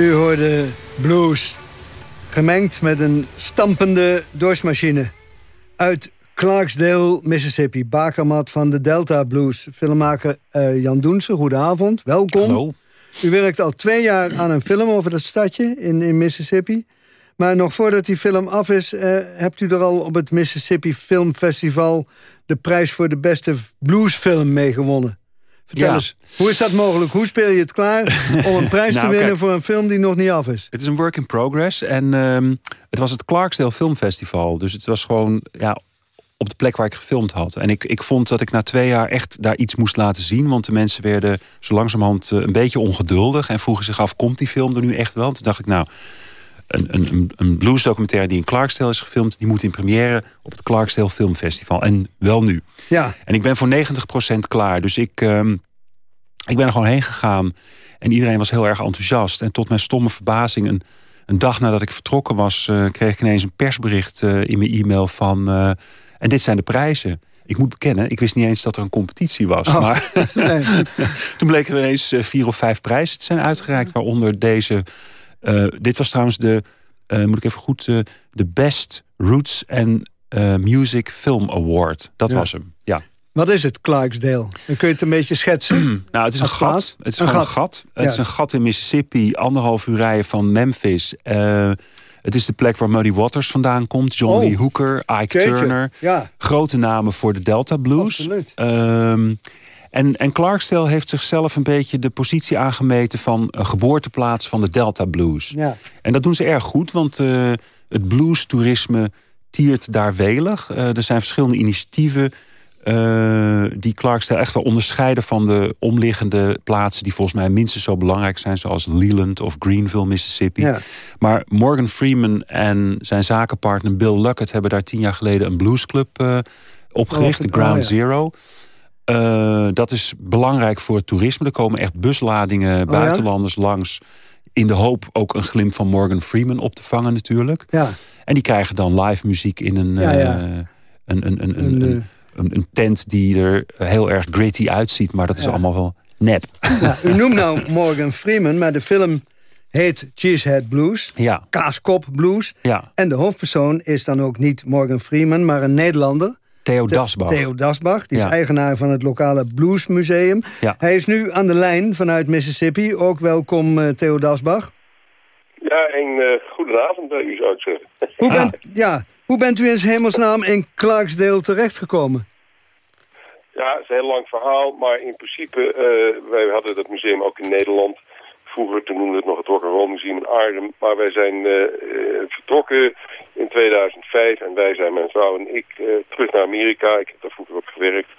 U hoorde blues. Gemengd met een stampende dorsmachine. Uit Clarksdale, Mississippi. Bakermat van de Delta Blues. Filmmaker eh, Jan Doense, goedenavond. Welkom. Hallo. U werkt al twee jaar aan een film over dat stadje in, in Mississippi. Maar nog voordat die film af is... eh, hebt u er al op het Mississippi Film Festival... de prijs voor de beste bluesfilm mee gewonnen. Vertel Ja. eens, hoe is dat mogelijk? Hoe speel je het klaar [LAUGHS] om een prijs te Nou, winnen kijk. voor een film die nog niet af is? Het is een work in progress. En ehm, het was het Clarksdale Filmfestival. Dus het was gewoon ja, op de plek waar ik gefilmd had. En ik, ik vond dat ik na twee jaar echt daar iets moest laten zien. Want de mensen werden zo langzamerhand eh, een beetje ongeduldig. En vroegen zich af, komt die film er nu echt wel? Toen dacht ik, nou, een, een, een- bluesdocumentaire die in Clarksdale is gefilmd... die moet in première op het Clarksdale Filmfestival. En wel nu. Ja. En ik ben voor 90% klaar. Dus ik, ehm, ik ben er gewoon heen gegaan. En iedereen was heel erg enthousiast. En tot mijn stomme verbazing, een, een dag nadat ik vertrokken was... eh, kreeg ik ineens een persbericht eh, in mijn e-mail van... eh, en dit zijn de prijzen. Ik moet bekennen, ik wist niet eens dat er een competitie was. Oh, Maar [LAUGHS] nee. [LAUGHS] toen bleken er ineens vier of vijf prijzen te zijn uitgereikt. Waaronder deze... eh, dit was trouwens de, eh, moet ik even goed... eh, de Best Roots and Music Film Award. Dat Ja. was hem, ja. Wat is het, Clarksdale? Dan kun je het een beetje schetsen. [CLEARS THROAT] Nou, het is een plaats? gat. Het is Een gat. een gat. Het is een gat in Mississippi, anderhalf uur rijden van Memphis. Het is de plek waar Muddy Waters vandaan komt. John Oh. Lee Hooker, Ike Turner. ja. Grote namen voor de Delta Blues. Absoluut. Ehm, en, en Clarksdale heeft zichzelf een beetje de positie aangemeten... van een geboorteplaats van de Delta Blues. Ja. En dat doen ze erg goed, want eh, het blues-toerisme tiert daar welig. Eh, er zijn verschillende initiatieven eh, die Clarksdale echt wel onderscheiden van de omliggende plaatsen... die volgens mij minstens zo belangrijk zijn, zoals Leland of Greenville, Mississippi. Ja. Maar Morgan Freeman en zijn zakenpartner Bill Luckett... hebben daar tien jaar geleden een bluesclub eh, opgericht, Oh, de Ground oh, ja. Zero... Eh, dat is belangrijk voor het toerisme. Er komen echt busladingen Oh, ja? buitenlanders langs. In de hoop ook een glimp van Morgan Freeman op te vangen natuurlijk. Ja. En die krijgen dan live muziek in een, Ja, ja. eh, een, een, een, een, Een, een, tent die er heel erg gritty uitziet. Maar dat is allemaal wel nep. Ja, u noemt nou Morgan Freeman, maar de film heet Cheesehead Blues. Ja. Kaaskop Blues. Ja. En de hoofdpersoon is dan ook niet Morgan Freeman, maar een Nederlander. Theo Dasbach. Theo Dasbach, die is Ja. eigenaar van het lokale Bluesmuseum. Ja. Hij is nu aan de lijn vanuit Mississippi. Ook welkom, eh, Theo Dasbach. Ja, een eh goedenavond bij u zou ik zeggen. Hoe, bent, ja, hoe bent u in 's hemelsnaam in Clarksdale terechtgekomen? Ja, het is een heel lang verhaal, maar in principe, eh, wij hadden dat museum ook in Nederland. Vroeger, toen noemde het nog het Rock'n'Roll Museum in Arnhem. Maar wij zijn eh, eh, vertrokken in 2005 en wij zijn, mijn vrouw en ik, eh, terug naar Amerika. Ik heb daar vroeger ook gewerkt.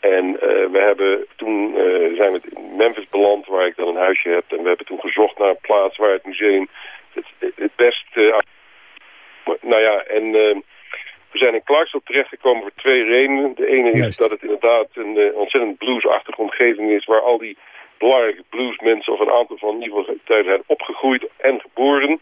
En eh, we hebben toen eh, zijn we in Memphis beland, waar ik dan een huisje heb. En we hebben toen gezocht naar een plaats waar het museum het, het best... nou ja, en... we zijn in Clarksville terechtgekomen voor twee redenen. De ene is dat het inderdaad een ontzettend bluesachtige omgeving is... waar al die belangrijke bluesmensen of een aantal van in ieder geval zijn opgegroeid en geboren.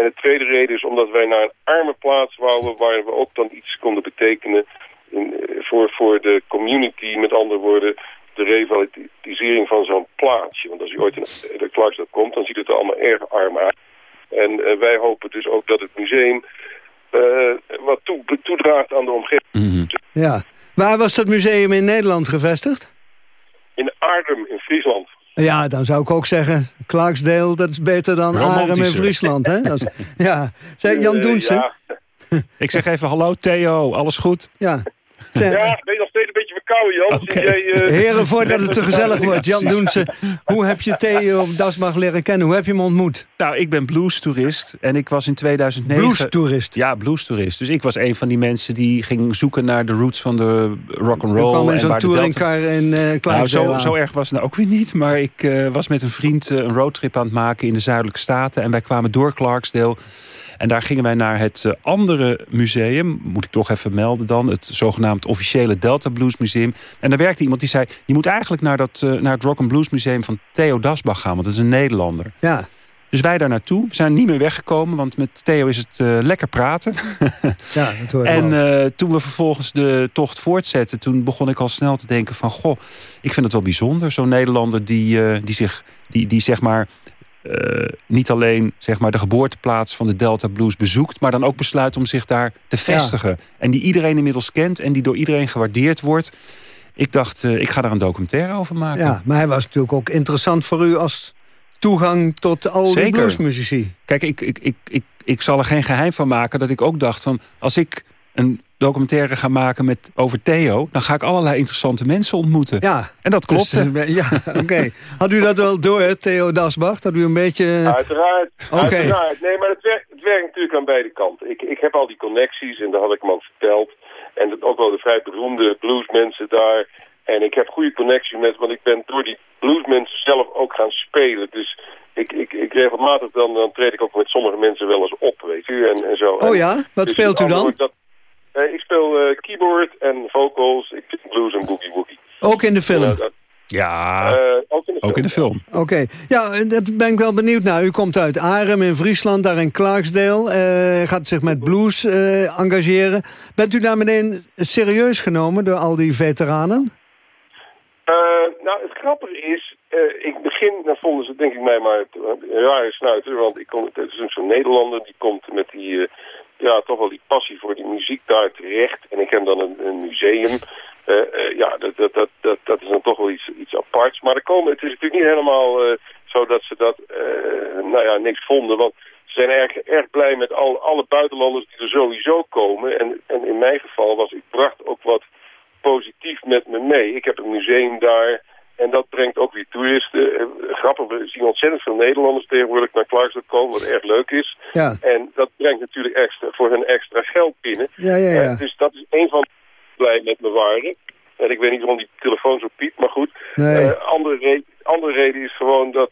En de tweede reden is omdat wij naar een arme plaats wouden... waar we ook dan iets konden betekenen in, eh, voor, voor de community. Met andere woorden, de revitalisering van zo'n plaatsje. Want als u ooit in de Clarksville komt, dan ziet het er allemaal erg arm uit. En eh, wij hopen dus ook dat het museum eh, wat toe, toedraagt aan de omgeving. Ja. Waar was dat museum in Nederland gevestigd? In Arnhem in Friesland. Ja, dan zou ik ook zeggen, Clarksdale, dat is beter dan Arnhem in. Friesland. Hè? Dat is- [LAUGHS] ja, Zeg, Jan Eh, Doensen. ja. [LAUGHS] Ik zeg even hallo Theo, alles goed? Ja. Ja, ben nog Jan. Jij, eh, [LAUGHS] Heren, voordat het te gezellig [LAUGHS] wordt, Jan Doensen. Hoe heb je Theo Dasbach leren kennen? Hoe heb je hem ontmoet? Nou, ik ben blues-toerist en ik was in 2009... Blues-toerist? Ja, blues-toerist. Dus ik was een van die mensen die ging zoeken naar de roots van de rock and Je roll. kwam in en zo'n touringcar in eh Nou, zo, zo erg was het nou ook weer niet. Maar ik eh, was met een vriend een roadtrip aan het maken in de zuidelijke staten. En wij kwamen door Clarksdale. En daar gingen wij naar het eh, andere museum. Moet ik toch even melden dan. Het zogenaamd officiële Delta Blues Museum. En daar werkte iemand die zei... je moet eigenlijk naar, dat, eh, naar het Rock and Blues Museum van Theo Dasbach gaan. Want dat is een Nederlander. Ja. Dus wij daar naartoe. We zijn niet meer weggekomen. Want met Theo is het eh, lekker praten. [LAUGHS] Ja, dat hoort En toen we vervolgens de tocht voortzetten... toen begon ik al snel te denken van... goh, ik vind het wel bijzonder. Zo'n Nederlander die, die, zich, die, die zeg maar... eh, niet alleen zeg maar, de geboorteplaats van de Delta Blues bezoekt... maar dan ook besluit om zich daar te vestigen. En die iedereen inmiddels kent en die door iedereen gewaardeerd wordt. Ik dacht, eh, ik ga daar een documentaire over maken. Ja, maar hij was natuurlijk ook interessant voor u als toegang tot al die Zeker. bluesmuzici. Kijk, ik, ik, ik, ik, ik zal er geen geheim van maken dat ik ook dacht van... als ik een documentaire ga maken met, over Theo... dan ga ik allerlei interessante mensen ontmoeten. Ja. En dat klopt. Dus, ja, [LAUGHS] oké. Had u dat wel door, hè, Theo Dasbach? Dat u een beetje... Uiteraard. Oké. Uiteraard. Nee, maar het werkt, het werkt natuurlijk aan beide kanten. Ik, ik heb al die connecties en daar had ik hem al verteld. En dat ook wel de vrij beroemde bluesmensen daar. En ik heb goede connectie met, want ik ben door die bluesmensen zelf ook gaan spelen. Dus ik, ik, ik regelmatig dan, dan treed ik ook met sommige mensen wel eens op, weet u, en, en zo. Oh ja? Wat dus speelt u dan? Dat, eh, ik speel eh, keyboard en vocals, ik speel blues en boogie woogie. Ook in de film? Ja, eh, ook in de ook in de film. Oké, ja, en dat ben ik wel benieuwd naar. U komt uit Arem in Friesland, daar in Clarksdale. eh, gaat zich met blues eh, engageren. Bent u daar meteen serieus genomen door al die veteranen? Eh, nou, het grappige is, eh, ik begin, dan vonden ze denk ik mij maar een rare snuiter, want ik kom, het is zo'n Nederlander, die komt met die, eh, ja, toch wel die passie voor die muziek daar terecht. En ik heb dan een, een museum. Eh, eh, ja, dat, dat, dat, dat, dat is dan toch wel iets, iets aparts. Maar er komen, het is natuurlijk niet helemaal eh, zo dat ze dat, nou ja, niks vonden, want ze zijn erg, erg blij met al, alle buitenlanders die er sowieso komen. En, en in mijn geval was, ik bracht ook wat positief met me mee. Ik heb een museum daar en dat brengt ook weer toeristen. Eh, grappig, we zien ontzettend veel Nederlanders tegenwoordig naar Clarksville komen, wat erg leuk is. Ja. En dat brengt natuurlijk extra, voor hun extra geld binnen. Ja, ja, ja. Eh, dus dat is een van de blij met me waren. En ik weet niet waarom die telefoon zo piept, maar goed. Nee. Eh, andere, reden, andere reden is gewoon dat...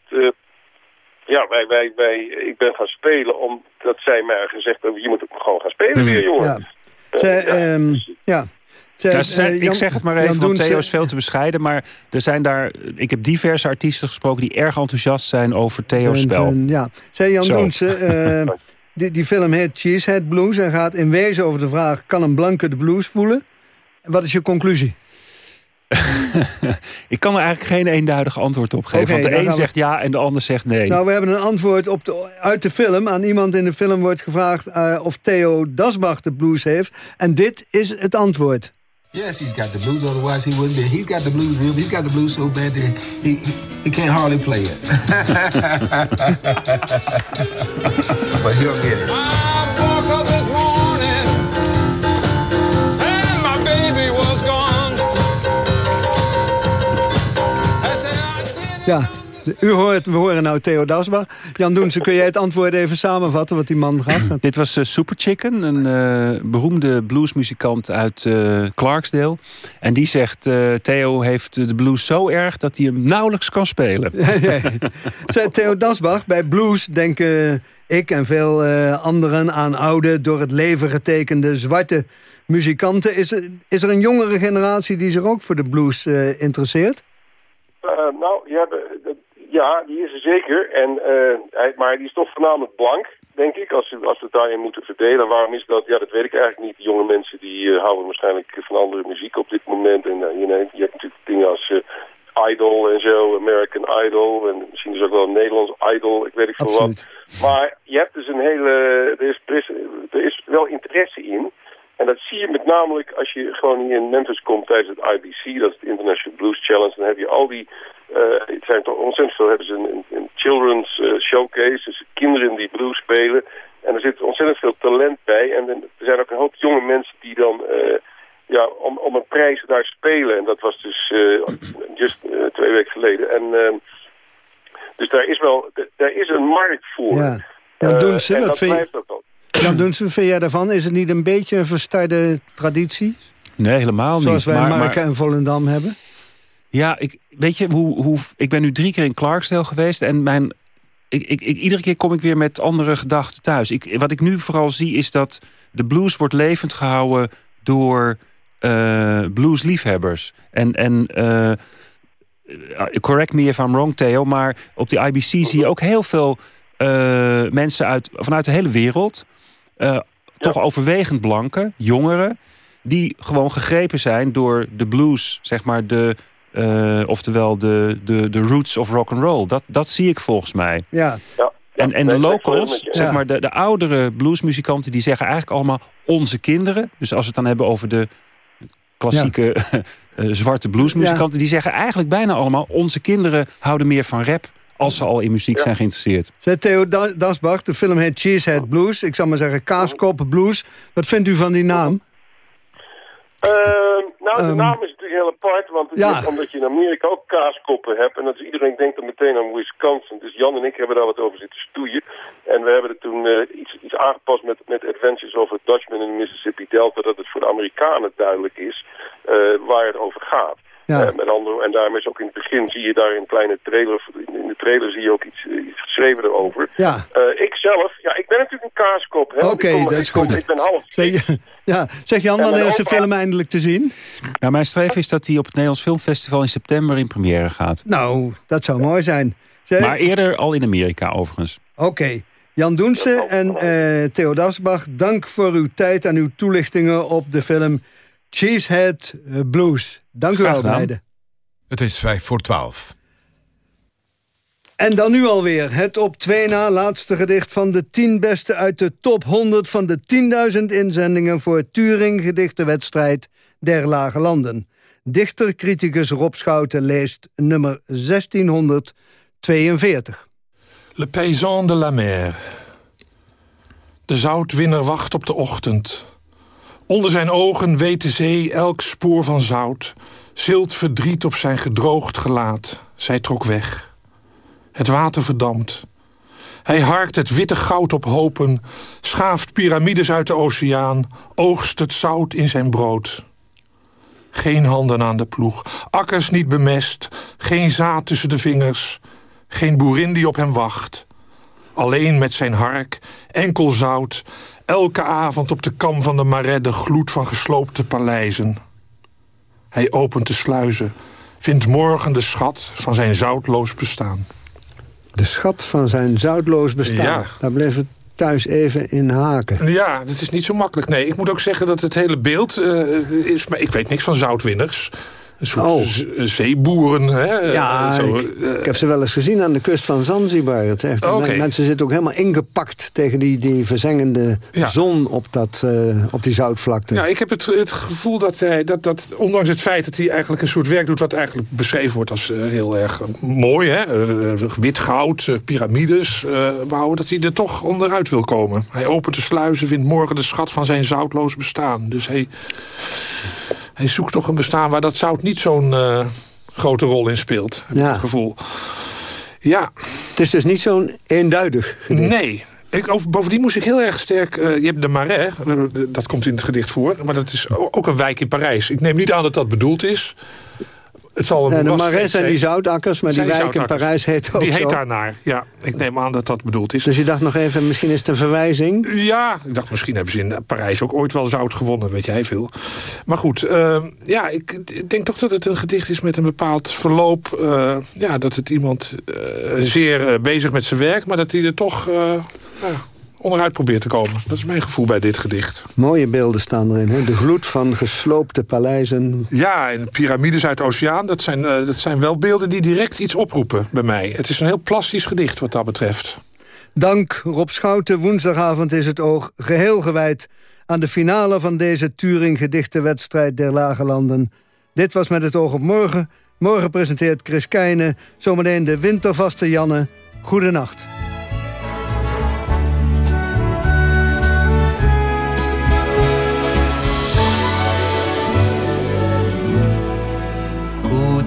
ja, wij, wij, wij, ik ben gaan spelen omdat zij mij gezegd hebben... je moet gewoon gaan spelen weer, jongen. Ja. Zij, ehm, ja. Zij, zijn- eh, ik Jan- zeg het maar Jan even, want Doens, Theo is veel te bescheiden. Maar er zijn daar, ik heb diverse artiesten gesproken... die erg enthousiast zijn over Theo's spel. Ja. Zij Jan Zo. Doensen, eh, [LAUGHS] die, die film heet Cheesehead Blues... en gaat in wezen over de vraag... kan een blanke de blues voelen? Wat is je conclusie? [LAUGHS] ik kan er eigenlijk geen eenduidig antwoord op geven. Want de een we- zegt ja en de ander zegt nee. Nou, we hebben een antwoord op de, uit de film. Aan iemand in de film wordt gevraagd eh, of Theo Dasbach de blues heeft. En dit is het antwoord. Yes, he's got the blues. Otherwise, he wouldn't be. He's got the blues real. He's got the blues so bad that he he, he can't hardly play it. [LAUGHS] but he'll get it. woke up this morning and my baby was gone. I said, I Ja, u hoort, we horen nou Theo Dasbach. Jan Doensen, kun jij het antwoord even samenvatten wat die man gaf? [CLEARS THROAT] Dit was eh, Super Chicken, een eh, beroemde bluesmuzikant uit eh, Clarksdale. En die zegt, eh, Theo heeft de blues zo erg dat hij hem nauwelijks kan spelen. [LAUGHS] Zei Theo Dasbach, bij blues denken ik en veel eh, anderen aan oude, door het leven getekende zwarte muzikanten. Is er, is er een jongere generatie die zich ook voor de blues eh, interesseert? Eh, nou, ja, de- ja, die is er zeker. En, eh, hij, maar die is toch voornamelijk blank, denk ik, als, als we het daarin moeten verdelen. Waarom is dat? Ja, dat weet ik eigenlijk niet. Die jonge mensen die eh, houden waarschijnlijk van andere muziek op dit moment. En eh, je, weet, je hebt natuurlijk dingen als Idol en zo, American Idol. En misschien dus ook wel een Nederlands Idol, ik weet niet veel wat. Maar je hebt dus een hele... Er is, er, is, er is wel interesse in. En dat zie je met namelijk als je gewoon hier in Memphis komt tijdens het IBC, dat is het International Blues Challenge. Dan heb je al die, eh, het zijn toch ontzettend veel, hebben ze een, een, een children's eh, showcase, dus kinderen die blues spelen. En er zit ontzettend veel talent bij. En er zijn ook een hoop jonge mensen die dan eh, ja, om, om een prijs daar spelen. En dat was dus just twee weken geleden. En ehm, dus daar is wel, daar is een markt voor. Ja. En dat vind je- blijft ook wel. Jan Doensen, wat vind jij daarvan? Is het niet een beetje een verstarde traditie? Nee, helemaal Zoals niet. wij maar, Marken maar- en Volendam hebben? Ja, ik, weet je, hoe, hoe, ik ben nu drie keer in Clarksdale geweest... en mijn, ik, ik, ik, iedere keer kom ik weer met andere gedachten thuis. Ik, wat ik nu vooral zie is dat de blues wordt levend gehouden... door eh, bluesliefhebbers. En, en eh, correct me if I'm wrong, Theo... maar op de IBC zie je ook heel veel eh, mensen uit, vanuit de hele wereld... eh, toch overwegend blanke, jongeren... die gewoon gegrepen zijn door de blues, zeg maar de... eh, oftewel de, de, de roots of rock and roll. Dat, dat zie ik volgens mij. Ja. En, en nee, de locals, zeg Ja. maar de, de oudere bluesmuzikanten... die zeggen eigenlijk allemaal onze kinderen. Dus als we het dan hebben over de klassieke [LAUGHS] eh, zwarte bluesmuzikanten... die zeggen eigenlijk bijna allemaal... onze kinderen houden meer van rap als ze al in muziek zijn geïnteresseerd. Zei Theo Da- Dasbach, de film heet Cheesehead Blues. Ik zou maar zeggen Kaaskop Blues. Wat vindt u van die naam? Ehm, nou, de Ehm, naam is natuurlijk heel apart, want het Ja. is omdat je in Amerika ook kaaskoppen hebt. En dat iedereen denkt dan meteen aan Wisconsin. Dus Jan en ik hebben daar wat over zitten stoeien. En we hebben er toen eh, iets, iets aangepast met, met Adventures over Dutchman in de Mississippi Delta. Dat het voor de Amerikanen duidelijk is eh, waar het over gaat. Ja. Eh, met andere, en daarom is ook in het begin zie je daar een kleine trailer, in de trailer zie je ook iets, eh, iets geschreven erover. Ja. Eh, ik zelf, ja, ik ben natuurlijk een kaaskop. Oké, dat is goed. Ik ben half Zeg, [LAUGHS] ja, zeg Jan, En wanneer mijn is de film eindelijk te zien? Nou, mijn streven is dat hij op het Nederlands Filmfestival in september in première gaat. Nou, dat zou mooi zijn. Zeg- Maar eerder al in Amerika overigens. Oké. Jan Doensen en eh, Theo Dasbach, dank voor uw tijd en uw toelichtingen op de film Cheesehead eh, Blues. Dank u wel beiden. Het is vijf voor twaalf. En dan nu alweer het op twee na laatste gedicht van de 10 beste uit de top 100 van de 10.000 inzendingen voor Turing gedichtenwedstrijd der Lage Landen. Dichter-criticus Rob Schouten leest nummer 1642. Le paysan de la mer. De zoutwinner wacht op de ochtend. Onder zijn ogen weet de zee elk spoor van zout. Zilt verdriet op zijn gedroogd gelaat. Zij trok weg. Het water verdampt. Hij harkt het witte goud op hopen, schaaft piramides uit de oceaan, oogst het zout in zijn brood. Geen handen aan de ploeg, akkers niet bemest, geen zaad tussen de vingers, geen boerin die op hem wacht. Alleen met zijn hark, enkel zout, elke avond op de kam van de Marais de gloed van gesloopte paleizen. Hij opent de sluizen, vindt morgen de schat van zijn zoutloos bestaan. De schat van zijn zoutloos bestaan. Ja. Daar bleef het thuis even in haken. Ja, dat is niet zo makkelijk. Nee, ik moet ook zeggen dat het hele beeld eh, is... Maar ik weet niks van zoutwinners. Een soort z- zeeboeren. Hè? Oh. Ja, Zo, ik, eh, ik heb ze wel eens gezien aan de kust van Zanzibar. Het echt, Mensen zitten ook helemaal ingepakt tegen die, die verzengende zon op, dat, eh, op die zoutvlakte. Ja, ik heb het, het gevoel dat, hij, dat, dat, ondanks het feit dat hij eigenlijk een soort werk doet... wat eigenlijk beschreven wordt als eh, heel erg eh, mooi, hè? Eh, eh, wit goud, eh, piramides eh, bouwen... dat hij er toch onderuit wil komen. Hij opent de sluizen, vindt morgen de schat van zijn zoutloos bestaan. Dus hij, hij zoekt toch een bestaan waar dat zout niet zo'n eh, grote rol in speelt. Heb ik Ja. het gevoel. Ja. Het is dus niet zo'n eenduidig gedicht. Nee. Ik, over, bovendien moest ik heel erg sterk... eh, je hebt de Marais, eh, dat komt in het gedicht voor. Maar dat is ook een wijk in Parijs. Ik neem niet aan dat dat bedoeld is. Het zal een de Marais zijn die zoutakkers, maar die wijk in. Parijs heet ook Die heet daarnaar, ja. Ik neem aan dat dat bedoeld is. Dus je dacht nog even, misschien is het een verwijzing? Ja, ik dacht misschien hebben ze in Parijs ook ooit wel zout gewonnen, weet jij veel. Maar goed, eh, ja, ik, denk toch dat het een gedicht is met een bepaald verloop. eh, ja, dat het iemand eh, zeer eh, bezig met zijn werk, maar dat hij er toch ja, onderuit probeert te komen. Dat is mijn gevoel bij dit gedicht. Mooie beelden staan erin. Hè? De gloed van gesloopte paleizen. Ja, en piramides uit de oceaan, dat zijn, eh, dat zijn wel beelden die direct iets oproepen bij mij. Het is een heel plastisch gedicht wat dat betreft. Dank Rob Schouten. Woensdagavond is het oog geheel gewijd... aan de finale van deze Turing-gedichtenwedstrijd der Lage Landen. Dit was Met het oog op morgen. Morgen presenteert Chris Keijne. Zometeen de wintervaste Janne. Goedenacht.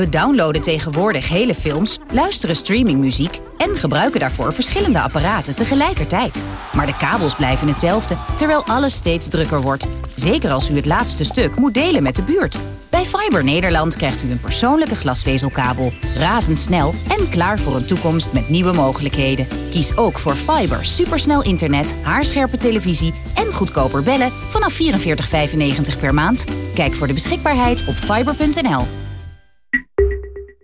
We downloaden tegenwoordig hele films, luisteren streamingmuziek en gebruiken daarvoor verschillende apparaten tegelijkertijd. Maar de kabels blijven hetzelfde, terwijl alles steeds drukker wordt. Zeker als u het laatste stuk moet delen met de buurt. Bij Fiber Nederland krijgt u een persoonlijke glasvezelkabel, razendsnel en klaar voor een toekomst met nieuwe mogelijkheden. Kies ook voor Fiber supersnel internet, haarscherpe televisie en goedkoper bellen vanaf 44,95 per maand. Kijk voor de beschikbaarheid op fiber.nl.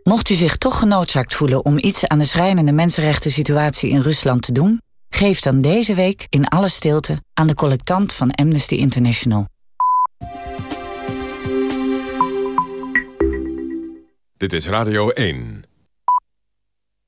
Mocht u zich toch genoodzaakt voelen om iets aan de schrijnende mensenrechten situatie in Rusland te doen, geef dan deze week in alle stilte aan de collectant van Amnesty International. Dit is Radio 1.